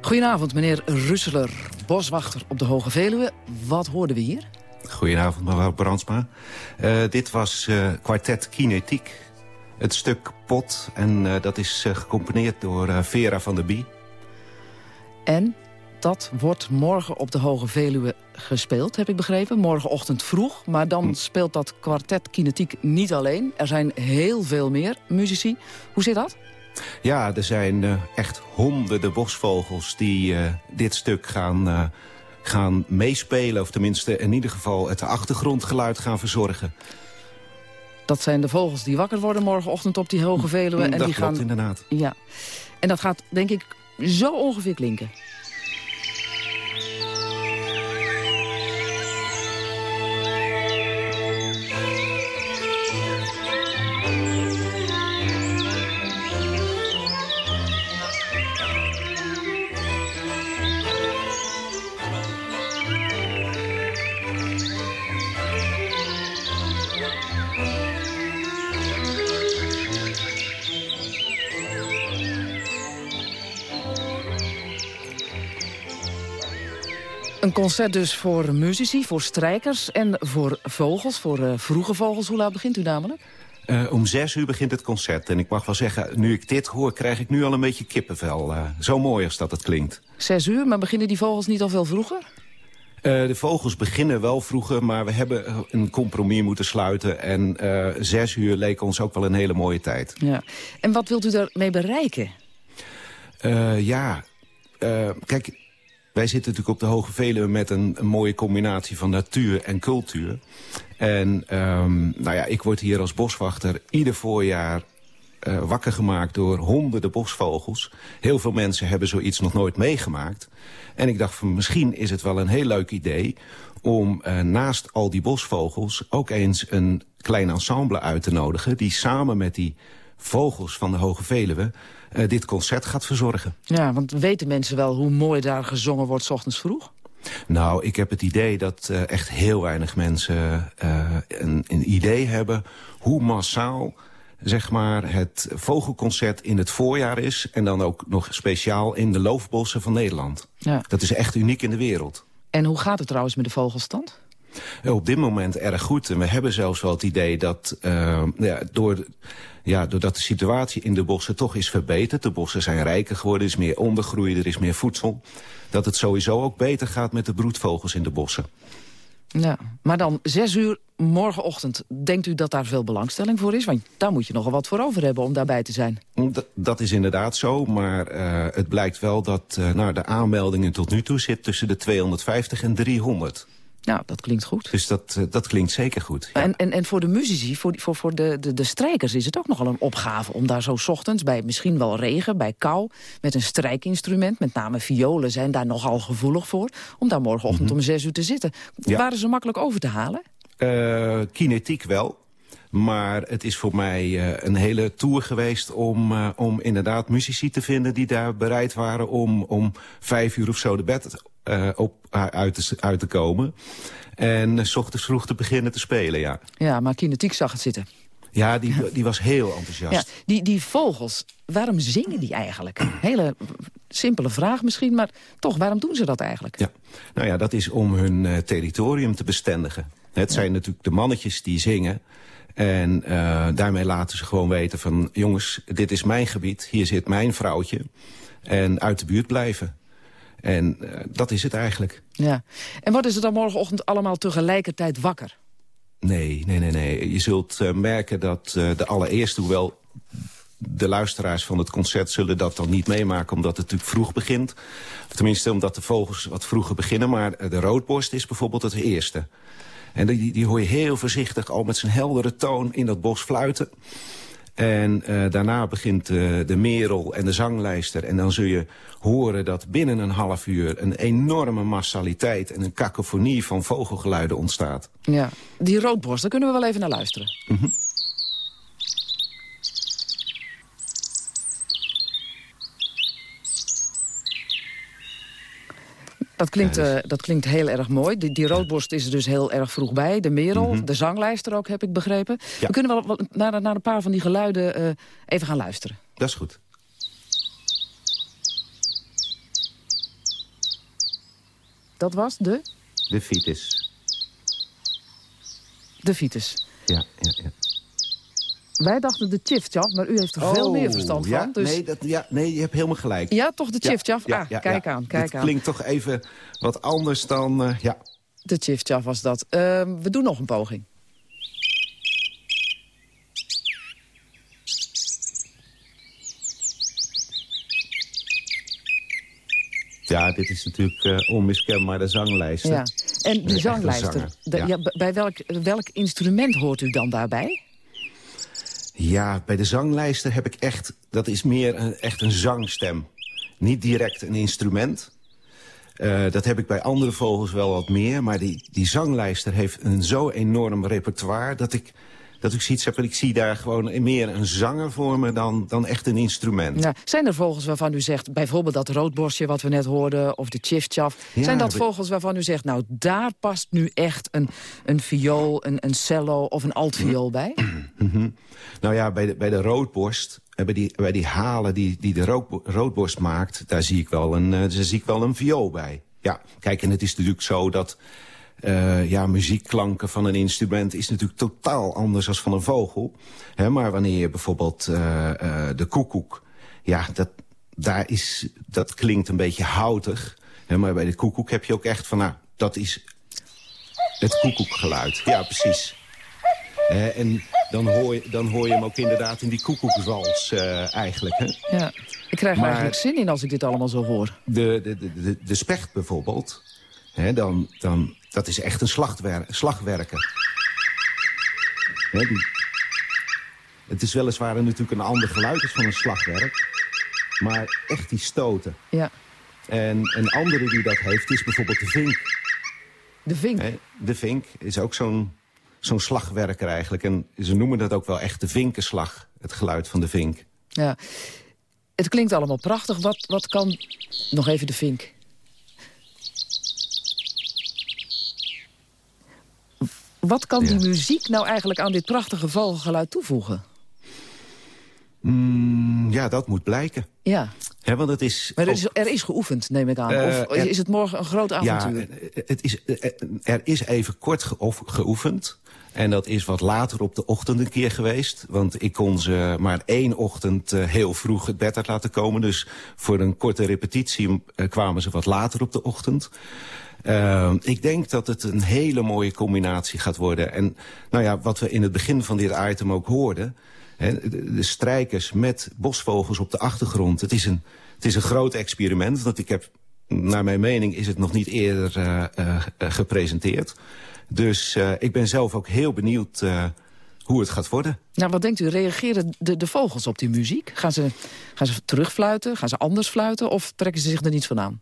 Goedenavond, meneer Russeler, boswachter op de Hoge Veluwe. Wat hoorden we hier? Goedenavond, mevrouw Brandsma. Eh, dit was eh, kwartet Kinetiek. Het stuk Pot. En eh, dat is gecomponeerd door Vera van der Bie. En dat wordt morgen op de Hoge Veluwe gespeeld, heb ik begrepen. Morgenochtend vroeg, maar dan speelt dat kwartet Kinetiek niet alleen. Er zijn heel veel meer muzici. Hoe zit dat? Ja, er zijn eh, echt honderden bosvogels die eh, dit stuk gaan, eh, gaan meespelen. Of tenminste in ieder geval het achtergrondgeluid gaan verzorgen. Dat zijn de vogels die wakker worden morgenochtend op die Hoge Veluwe. en dat die klopt gaan... inderdaad. Ja. En dat gaat, denk ik, zo ongeveer klinken. Een concert dus voor muzici, voor strijkers en voor vogels, voor eh, vroege vogels. Hoe laat begint u namelijk? Eh, om zes uur begint het concert. En ik mag wel zeggen, nu ik dit hoor, krijg ik nu al een beetje kippenvel. Eh, zo mooi als dat het klinkt. Zes uur, maar beginnen die vogels niet al veel vroeger? De vogels beginnen wel vroeger, maar we hebben een compromis moeten sluiten. En zes uur leek ons ook wel een hele mooie tijd. Ja. En wat wilt u daarmee bereiken? Ja, kijk, wij zitten natuurlijk op de Hoge Veluwe met een, mooie combinatie van natuur en cultuur. En ehm, nou ja, ik word hier als boswachter ieder voorjaar eh, wakker gemaakt door honderden bosvogels. Heel veel mensen hebben zoiets nog nooit meegemaakt. En ik dacht van misschien is het wel een heel leuk idee om eh, naast al die bosvogels ook eens een klein ensemble uit te nodigen... die samen met die vogels van de Hoge Veluwe eh, dit concert gaat verzorgen. Ja, want weten mensen wel hoe mooi daar gezongen wordt 's ochtends vroeg? Nou, ik heb het idee dat eh, echt heel weinig mensen eh, een, een idee hebben... hoe massaal zeg maar, het vogelconcert in het voorjaar is... en dan ook nog speciaal in de loofbossen van Nederland. Ja. Dat is echt uniek in de wereld. En hoe gaat het trouwens met de vogelstand? Op dit moment erg goed. En we hebben zelfs wel het idee dat eh, ja, door, ja, doordat de situatie in de bossen toch is verbeterd... de bossen zijn rijker geworden, er is meer ondergroei, er is meer voedsel... dat het sowieso ook beter gaat met de broedvogels in de bossen. Ja, maar dan zes uur morgenochtend. Denkt u dat daar veel belangstelling voor is? Want daar moet je nogal wat voor over hebben om daarbij te zijn. Dat, dat is inderdaad zo, maar eh, het blijkt wel dat eh, nou, de aanmeldingen tot nu toe zit tussen de 250 en 300. Nou, dat klinkt goed. Dus dat, eh, dat klinkt zeker goed. En, en, en voor de muzici, voor, voor, voor de, de, de strijkers is het ook nogal een opgave... om daar zo 's ochtends, bij misschien wel regen, bij kou... met een strijkinstrument, met name violen zijn daar nogal gevoelig voor... om daar morgenochtend om zes uur te zitten. Ja. Waren ze makkelijk over te halen? Eh, kinetiek wel. Maar het is voor mij eh, een hele tour geweest om, eh, om inderdaad muzici te vinden... die daar bereid waren om om vijf uur of zo de bed eh, op, uit, te, uit te komen. En s ochtends vroeg te beginnen te spelen, ja. Ja, maar kinetiek zag het zitten. Ja, die, die was heel enthousiast. Ja, die, die vogels, waarom zingen die eigenlijk? Hele simpele vraag misschien, maar toch, waarom doen ze dat eigenlijk? Ja. Nou ja, dat is om hun territorium te bestendigen. Het zijn natuurlijk de mannetjes die zingen. En eh, daarmee laten ze gewoon weten van... jongens, dit is mijn gebied, hier zit mijn vrouwtje. En uit de buurt blijven. En eh, dat is het eigenlijk. Ja. En worden ze dan morgenochtend allemaal tegelijkertijd wakker? Nee, nee, nee, nee. Je zult eh, merken dat de allereerste, hoewel de luisteraars van het concert zullen dat dan niet meemaken... omdat het natuurlijk vroeg begint. Of tenminste, omdat de vogels wat vroeger beginnen. Maar de roodborst is bijvoorbeeld het eerste. En die, die hoor je heel voorzichtig al met zijn heldere toon in dat bos fluiten. En eh, daarna begint eh, de merel en de zanglijster. En dan zul je horen dat binnen een half uur... een enorme massaliteit en een kakofonie van vogelgeluiden ontstaat. Ja. Die roodborst, daar kunnen we wel even naar luisteren. Mhm. Dat klinkt, eh, dat klinkt heel erg mooi. Die, die roodborst is er dus heel erg vroeg bij. De merel, Mhm. de zanglijster ook, heb ik begrepen. We kunnen wel naar, naar een paar van die geluiden eh, even gaan luisteren. Dat is goed. Dat was de, De fiets. de fiets. Ja, ja, ja. Wij dachten de chiftjaf, maar u heeft er veel Oh, meer verstand ja, van. Dus... Nee, dat, ja, nee, je hebt helemaal gelijk. Ja, toch de chiftjaf? ah, kijk aan, kijk Het aan. klinkt toch even wat anders dan... eh, ja. De chiftjaf was dat. Ehm, we doen nog een poging. ja, dit is natuurlijk eh, onmiskenbaar de zanglijst. Ja. En die zanglijster, de- ja. ja, bij welk, welk instrument hoort u dan daarbij? Ja, bij de zanglijster heb ik echt... Dat is meer een, echt een zangstem. Niet direct een instrument. Eh, dat heb ik bij andere vogels wel wat meer. Maar die, die zanglijster heeft een zo enorm repertoire... dat ik, dat ik zoiets heb... ik zie daar gewoon meer een zanger voor me dan, dan echt een instrument. Ja, zijn er vogels waarvan u zegt, bijvoorbeeld dat roodborstje wat we net hoorden... of de chiftjaf, Ja, zijn dat vogels waarvan u zegt... nou, daar past nu echt een, een viool, een, een cello of een altviool bij? Mhm. Nou ja, bij de, bij de roodborst, eh, bij die, bij die halen die, die de rood, roodborst maakt... daar zie ik wel een, eh, daar zie ik wel een viool bij. Ja, kijk, en het is natuurlijk zo dat... eh, ja, muziekklanken van een instrument is natuurlijk totaal anders dan van een vogel. Hè, maar wanneer je bijvoorbeeld eh, eh, de koekoek... Ja, dat, daar is, dat klinkt een beetje houtig. Hè, maar bij de koekoek heb je ook echt van... Nou, dat is het koekoekgeluid. Ja, precies. Hè, en dan hoor, je, dan hoor je hem ook inderdaad in die koekoekwals eh, eigenlijk. Hè? Ja. Ik krijg er eigenlijk zin in als ik dit allemaal zo hoor. De, de, de, de, de specht bijvoorbeeld, hè, dan, dan, dat is echt een slagwer slagwerker. Hè, die, het is weliswaar natuurlijk een ander geluid als van een slagwerk. Maar echt die stoten. Ja. En een andere die dat heeft is bijvoorbeeld de vink. De vink? Hè, de vink is ook zo'n zo'n slagwerker eigenlijk. En ze noemen dat ook wel echt de vinkenslag, het geluid van de vink. Ja. Het klinkt allemaal prachtig. Wat, wat kan... Nog even de vink. Wat kan die muziek nou eigenlijk aan dit prachtige vogelgeluid toevoegen? Mm, ja, dat moet blijken. Ja, want het is maar er is, er is geoefend, neem ik aan. Eh, of er- is het morgen een groot avontuur? Ja, eh, het is, eh, er is even kort geoef- geoefend. En dat is wat later op de ochtend een keer geweest. Want ik kon ze maar één ochtend eh, heel vroeg het bed uit laten komen. Dus voor een korte repetitie eh, kwamen ze wat later op de ochtend. Eh, ik denk dat het een hele mooie combinatie gaat worden. En nou ja, wat we in het begin van dit item ook hoorden... Hè, de, de strijkers met bosvogels op de achtergrond. Het is een, het is een groot experiment. Want ik heb, naar mijn mening, is het nog niet eerder eh, eh, gepresenteerd. Dus eh, ik ben zelf ook heel benieuwd hoe het gaat worden. Nou, wat denkt u? Reageren de, de vogels op die muziek? Gaan ze, gaan ze terugfluiten? Gaan ze anders fluiten? Of trekken ze zich er niets van aan?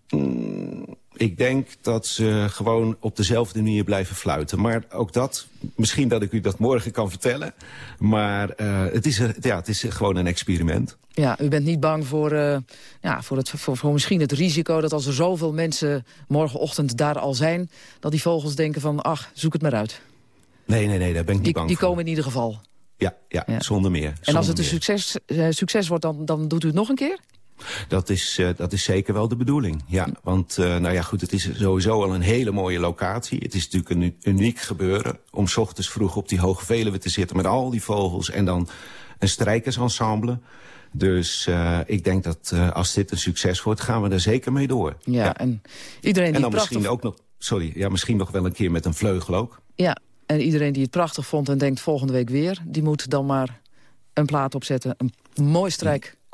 Ik denk dat ze gewoon op dezelfde manier blijven fluiten. Maar ook dat, misschien dat ik u dat morgen kan vertellen. Maar eh, het, is, ja, het is gewoon een experiment. Ja, u bent niet bang voor, eh, ja, voor, het, voor, voor misschien het risico... dat als er zoveel mensen morgenochtend daar al zijn... dat die vogels denken van, ach, zoek het maar uit. Nee, nee, nee, daar ben ik niet Die, bang die voor. komen in ieder geval. Ja, ja, zonder meer. En als het een succes, eh, succes wordt, dan, dan doet u het nog een keer? Dat is, eh, dat is zeker wel de bedoeling, ja. Want, eh, nou ja, goed, het is sowieso al een hele mooie locatie. Het is natuurlijk een uniek gebeuren om 's ochtends vroeg op die Hoge Veluwe te zitten... met al die vogels en dan een strijkersensemble. Dus eh, ik denk dat als dit een succes wordt, gaan we er zeker mee door. Ja, en iedereen die en dan het prachtig... misschien ook nog, sorry, ja, misschien nog wel een keer met een vleugel ook. Ja, en iedereen die het prachtig vond en denkt volgende week weer... die moet dan maar een plaat opzetten, een mooi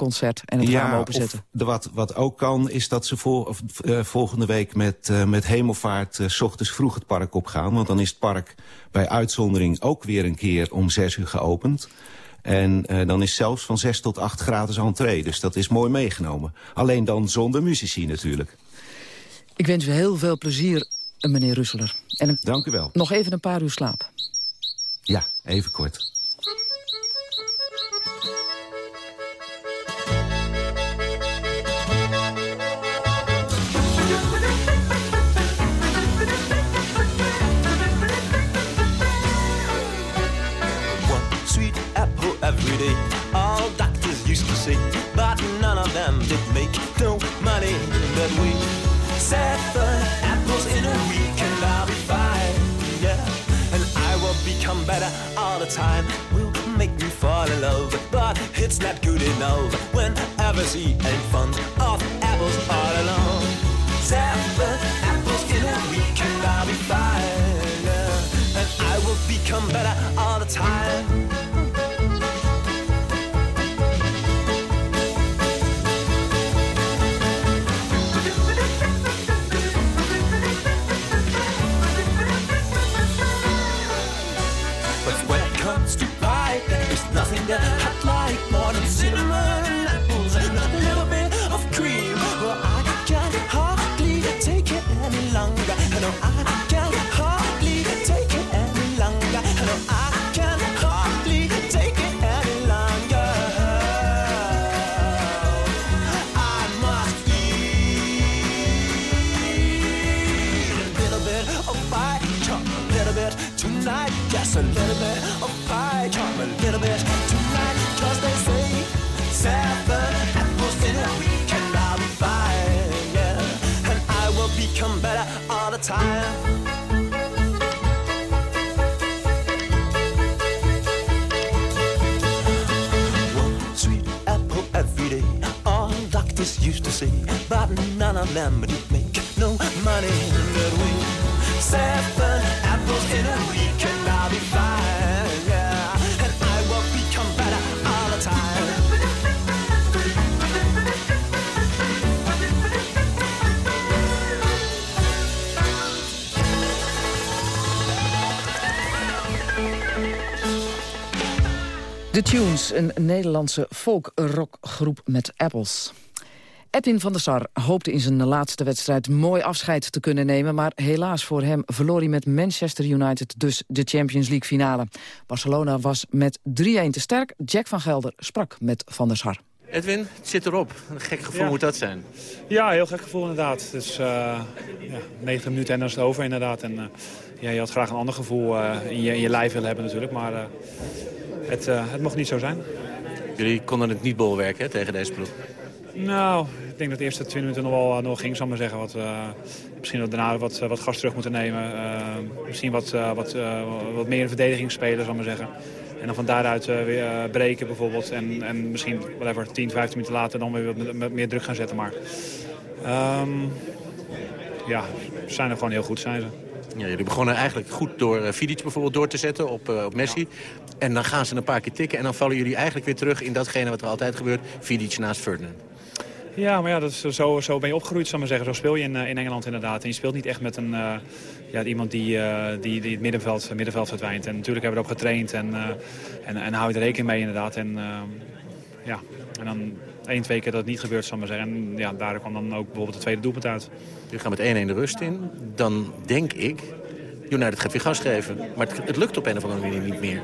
strijkconcert... en het raam openzetten. of de, wat, wat ook kan, is dat ze voor, of, eh, volgende week met, eh, met hemelvaart... eh, s ochtends vroeg het park opgaan. Want dan is het park bij uitzondering ook weer een keer om zes uur geopend. En dan is zelfs van 6 tot 8 gratis entree. Dus dat is mooi meegenomen. Alleen dan zonder muzici natuurlijk. Ik wens u heel veel plezier, meneer Russeler. En een- Dank u wel. nog even een paar uur slaap. Ja, even kort. All doctors used to say, but none of them did make no money that way. Seven apples in a week and I'll be fine, yeah. And I will become better all the time. Will make me fall in love, but it's not good enough whenever she ain't fun of apples all alone. Seven apples in a week and I'll be fine, yeah. And I will become better all the time. Bit of pie, chop a little bit tonight. Cause they say seven apples in a week and I'll be fine, yeah. And I will become better all the time. One sweet apple every day, all doctors used to say, but none of them did make no money that way. Seven apples in a week The Tunes, een Nederlandse folk-rockgroep met apples. Edwin van der Sar hoopte in zijn laatste wedstrijd mooi afscheid te kunnen nemen... maar helaas voor hem verloor hij met Manchester United dus de Champions League finale. Barcelona was met 3-1 te sterk. Jack van Gelder sprak met van der Sar. Edwin, het zit erop. Een gek gevoel Ja. moet dat zijn. Ja, heel gek gevoel inderdaad. Dus eh ja, 90 minuten en dan is het over inderdaad. En eh, ja, je had graag een ander gevoel eh, in, je, in je lijf willen hebben natuurlijk. Maar het, het mocht niet zo zijn. Jullie konden het niet bolwerken hè, tegen deze ploeg. Nou, ik denk dat de eerste 20 minuten nog wel, nog ging, zal maar zeggen. Wat, misschien dat we daarna wat, wat gas terug moeten nemen. Misschien wat, wat, wat meer in de verdediging spelen, zal ik maar zeggen. En dan van daaruit eh, weer eh, breken bijvoorbeeld. En, en misschien whatever, 10, 15 minuten later dan weer met, meer druk gaan zetten. Maar ehm, ja, ze zijn er gewoon heel goed, zijn ze. Ja, jullie begonnen eigenlijk goed door uh, Vidic bijvoorbeeld door te zetten op, eh, op Messi. En dan gaan ze een paar keer tikken en dan vallen jullie eigenlijk weer terug in datgene wat er altijd gebeurt. Vidic naast Ferdinand. Ja, maar ja, dat is, zo, zo ben je opgegroeid, ik maar zeggen. Zo speel je in, eh, in Engeland inderdaad. En je speelt niet echt met een, eh, ja, iemand die, eh, die, die het middenveld, middenveld verdwijnt. En natuurlijk hebben we erop getraind en, eh, en, en hou je er rekening mee inderdaad. En, eh, ja, en dan één, twee keer dat het niet gebeurt, zal maar zeggen. En ja, daar kwam dan ook bijvoorbeeld het tweede doelpunt uit. Jullie gaan met 1-1 de rust in. Dan denk ik, United gaat weer gas geven. Maar het, het lukt op een of andere manier niet meer.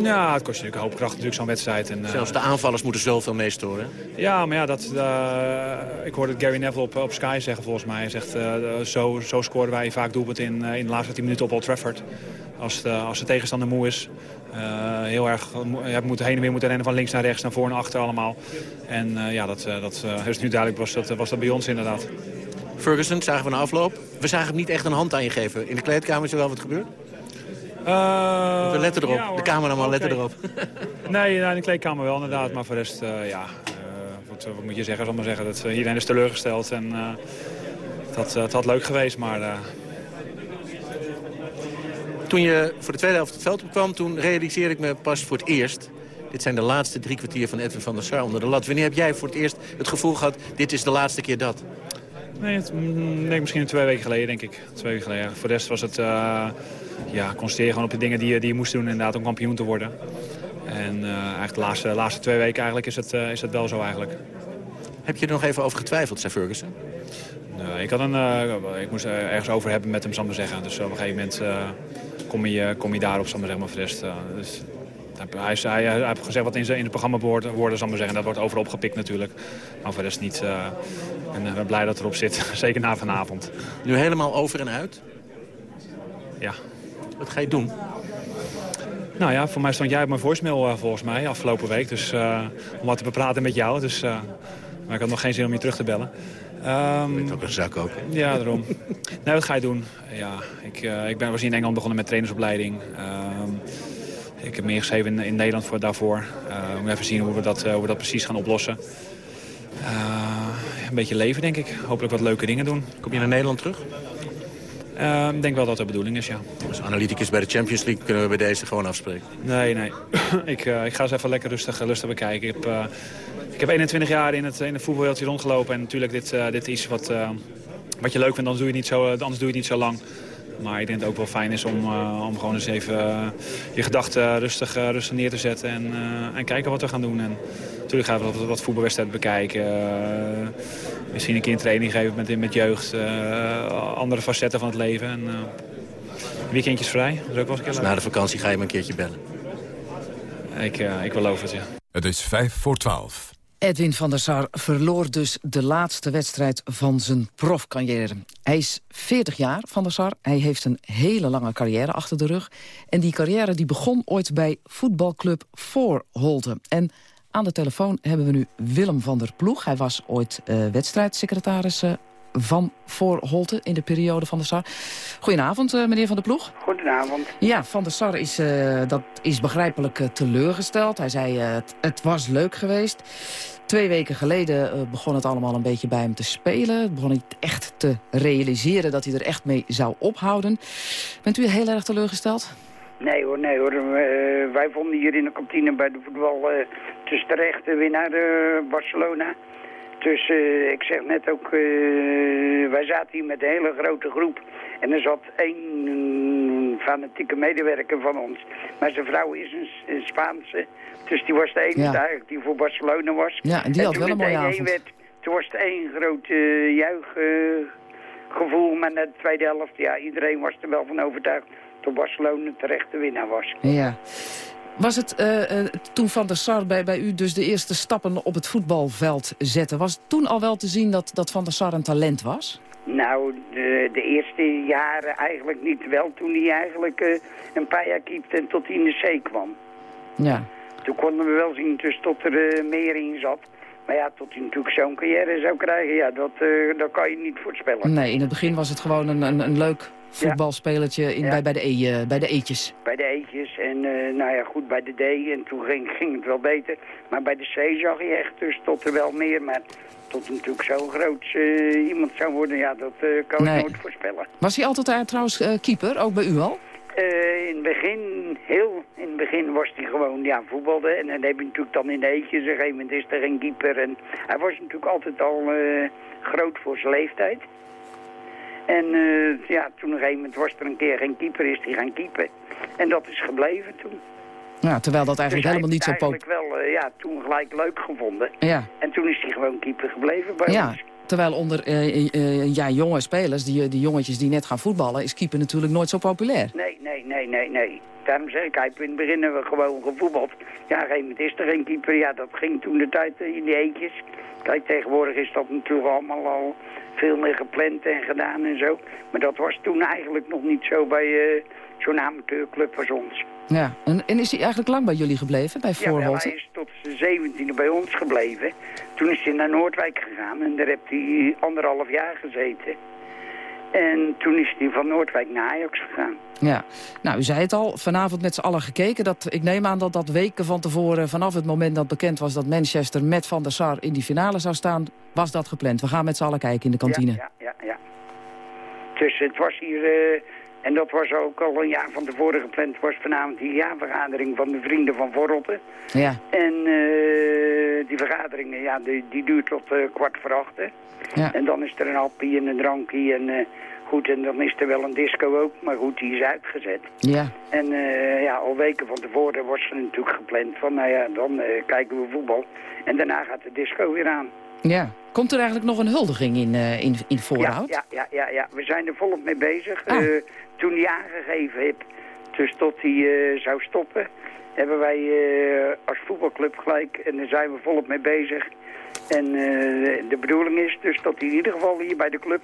Ja, het kost je natuurlijk een hoop kracht, natuurlijk zo'n wedstrijd. En, eh, Zelfs de aanvallers moeten zoveel meestoren. Ja, maar ja, dat, eh, ik hoorde Gary Neville op, op Sky zeggen volgens mij. Hij zegt, eh, zo, zo scoren wij vaak doelpunt in, in de laatste 10 minuten op Old Trafford. Als de, als de tegenstander moe is. Heel erg, je moet heen en weer moeten rennen van links naar rechts, naar voor en achter allemaal. En ja, dat, dat is nu duidelijk, was dat, was dat bij ons inderdaad. Ferguson zagen we na afloop. We zagen hem niet echt een hand aan je geven. In de kleedkamer is er wel wat gebeurd? We letten erop. ja, de cameraman Oké. letten erop. Nee, nou, in de kleedkamer wel inderdaad. Maar voor de rest, eh, ja, eh, wat, wat moet je zeggen, zal maar zeggen. Dat, eh, iedereen is teleurgesteld en eh, dat, eh, het had leuk geweest, maar... eh, Toen je voor de tweede helft het veld opkwam, toen realiseerde ik me pas voor het eerst... dit zijn de laatste drie kwartier van Edwin van der Sar onder de lat. Wanneer heb jij voor het eerst het gevoel gehad, dit is de laatste keer dat? Nee, het, mm, nee, misschien twee weken geleden, denk ik. Twee weken geleden. Voor de rest was het... eh ja, concentreer je gewoon op de dingen die, je- die je moest doen inderdaad om kampioen te worden. En eh, eigenlijk de laatste, laatste twee weken eigenlijk is, het, eh, is het wel zo eigenlijk. Heb je er nog even over getwijfeld, zei Ferguson? Nee, ik, had een, eh, ik moest er ergens over hebben met hem, zal maar zeggen. Dus op een gegeven moment kom, je, kom je daarop, zal maar zeggen. Maar voor de rest... dus, hij, is- hij, hij heeft gezegd wat in, zijn, in het programma woorden, woorden, zal ik maar zeggen. Dat wordt overal opgepikt natuurlijk. Maar voor de rest niet. en ik ben blij dat het erop zit. Zeker na vanavond. Nu helemaal over en uit? Ja. Wat ga je doen? Nou ja, voor mij stond jij op mijn voicemail eh, volgens mij afgelopen week. Dus eh, om wat te bepraten met jou. Dus, eh, maar ik had nog geen zin om je terug te bellen. Ehm, ook een zak ook. Ja, daarom. nee, wat ga je doen? Ja, ik, ik ben, was in Engeland begonnen met trainersopleiding. Ehm, ik heb meer geschreven in, in Nederland voor, daarvoor. Moeten even zien hoe we, dat, hoe we dat precies gaan oplossen. Een beetje leven, denk ik. Hopelijk wat leuke dingen doen. Kom je naar Nederland terug? Eh, Ik denk wel dat dat de bedoeling is, ja. Als analyticus bij de Champions League kunnen we bij deze gewoon afspreken. Nee, nee. ik, eh, ik ga eens even lekker rustig, rustig bekijken. Ik heb, eh, ik heb 21 jaar in het, in het voetbalwereldje rondgelopen. En natuurlijk, dit, eh, dit is iets wat, eh, wat je leuk vindt, anders doe, je het niet zo, eh, anders doe je het niet zo lang. Maar ik denk dat het ook wel fijn is om, eh, om gewoon eens even eh, je gedachten rustig, eh, rustig neer te zetten. En, eh, en kijken wat we gaan doen. En natuurlijk gaan we wat, wat voetbalwedstrijden bekijken. eh, misschien een keer een training geven met, met jeugd. eh, andere facetten van het leven. En, eh, weekendjes vrij. Dat is ook wel eens een keer Dus leuk. na de vakantie ga je me een keertje bellen. Ik, eh, ik beloof het, ja. Het is vijf voor twaalf. Edwin van der Sar verloor dus de laatste wedstrijd van zijn profcarrière. Hij is 40 jaar, van der Sar. Hij heeft een hele lange carrière achter de rug. En die carrière die begon ooit bij voetbalclub Voorholte. En aan de telefoon hebben we nu Willem van der Ploeg. Hij was ooit eh, wedstrijdsecretaris eh, van Voorholte in de periode van de Sar. Goedenavond, eh, meneer Van der Ploeg. Goedenavond. Ja, Van der Sar is, dat is begrijpelijk teleurgesteld. Hij zei, het was leuk geweest. Twee weken geleden eh, begon het allemaal een beetje bij hem te spelen. Begon niet echt te realiseren dat hij er echt mee zou ophouden. Bent u heel erg teleurgesteld? Nee hoor, nee hoor. Eh, wij vonden hier in de kantine bij de voetbal uh, dus terecht de winnaar uh, Barcelona. Dus ik zeg net ook, wij zaten hier met een hele grote groep. En er zat één fanatieke medewerker van ons. Maar zijn vrouw is een, een Spaanse. Dus die was de enige ja. eigenlijk die voor Barcelona was. Ja, en die en had wel een mooie avond. Werd, toen was het één groot juichgevoel. maar na de tweede helft, ja, iedereen was er wel van overtuigd dat Barcelona terecht de winnaar was. Ja. Was het uh, uh, toen Van der Sar bij, bij u dus de eerste stappen op het voetbalveld zette... was het toen al wel te zien dat, dat Van der Sar een talent was? Nou, de, de eerste jaren eigenlijk niet. Wel toen hij eigenlijk uh, een paar jaar keepte en tot hij in de C kwam. Ja. Toen konden we wel zien dus tot er meer in zat. Maar ja, tot hij natuurlijk zo'n carrière zou krijgen, ja, dat, dat kan je niet voorspellen. Nee, in het begin was het gewoon een, een, een leuk voetbalspelertje in, ja. bij, bij, de e, uh, bij de eetjes. Bij de eetjes en uh, nou ja, goed, bij de D. En toen ging, ging het wel beter. Maar bij de C zag je echt dus tot er wel meer. Maar tot natuurlijk zo groot iemand zou worden, ja, dat kan nee. ik nooit voorspellen. Was hij altijd daar trouwens keeper, ook bij u al? In het begin, heel in het begin was hij gewoon, ja, voetbalde. En dan heb je natuurlijk dan in de eetjes, op een gegeven moment is er geen keeper. En hij was natuurlijk altijd al groot voor zijn leeftijd. En uh, ja, toen op een gegeven moment was er een keer geen keeper, is hij gaan keeper. En dat is gebleven toen. Ja, terwijl dat eigenlijk dus helemaal niet zo... eigenlijk wel, ja, toen gelijk leuk gevonden. Ja. En toen is hij gewoon keeper gebleven bij ja. ons. Terwijl onder uh, ja, jonge spelers, die, die jongetjes die net gaan voetballen... is keeper natuurlijk nooit zo populair. Nee, nee, nee, nee, nee. Daarom zeg ik, hij in het begin hebben we gewoon gevoetbald. Ja, op een gegeven moment is er geen keeper. Ja, dat ging toen de tijd in die eetjes. Kijk, tegenwoordig is dat natuurlijk allemaal al veel meer gepland en gedaan en zo. Maar dat was toen eigenlijk nog niet zo bij uh, zo'n amateurclub als ons. Ja, en, en, is hij eigenlijk lang bij jullie gebleven, bij Voorholte? Ja, hij is tot zijn zeventiende bij ons gebleven. Toen is hij naar Noordwijk gegaan en daar heeft hij anderhalf jaar gezeten. En toen is hij van Noordwijk naar Ajax gegaan. Ja, nou u zei het al, vanavond met z'n allen gekeken. Dat, ik neem aan dat dat weken van tevoren, vanaf het moment dat bekend was... dat Manchester met Van der Sar in die finale zou staan, was dat gepland. We gaan met z'n allen kijken in de kantine. Ja, ja, ja. ja. Dus het was hier, uh, en dat was ook al een jaar van tevoren gepland... was vanavond die jaarvergadering van de Vrienden van Vorrotten. Ja. En uh, die vergaderingen, ja, die, die duurt tot uh, kwart voor acht. Ja. En dan is er een appie en een drankje en... Goed, en dan is er wel een disco ook, maar goed, die is uitgezet. Ja. En ja, al weken van tevoren was er natuurlijk gepland van, nou ja, dan kijken we voetbal. En daarna gaat de disco weer aan. Ja. Komt er eigenlijk nog een huldiging in, uh, in, in voorhoud? Ja, ja, ja, ja, ja, we zijn er volop mee bezig. Ah. Toen hij aangegeven heeft, dus tot hij zou stoppen, hebben wij als voetbalclub gelijk, en daar zijn we volop mee bezig... En uh, de bedoeling is dus dat in ieder geval hier bij de club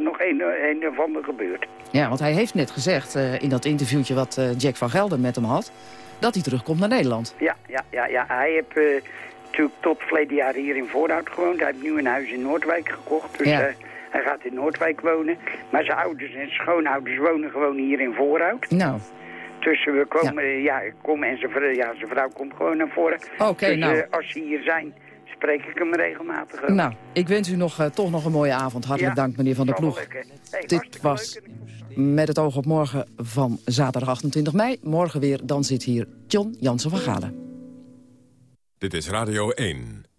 nog een, een of ander gebeurt. Ja, want hij heeft net gezegd in dat interviewtje wat Jack van Gelder met hem had... dat hij terugkomt naar Nederland. Ja, ja, ja, ja. hij heeft natuurlijk tot verleden jaar hier in Voorhout gewoond. Hij heeft nu een huis in Noordwijk gekocht, dus ja. Hij gaat in Noordwijk wonen. Maar zijn ouders en schoonouders wonen gewoon hier in Voorhout. Nou... Dus we komen, ja, ja ik kom en zijn vrouw, ja, zijn vrouw komt gewoon naar voren. Oké, okay, dus, nou... als ze hier zijn, spreek ik hem regelmatig. Nou, ik wens u nog, uh, toch nog een mooie avond. Hartelijk ja, dank, meneer Van der Ploeg. Hey, Dit was met het oog op morgen van zaterdag 28 mei. Morgen weer, dan zit hier John Jansen van Galen. Dit is Radio 1.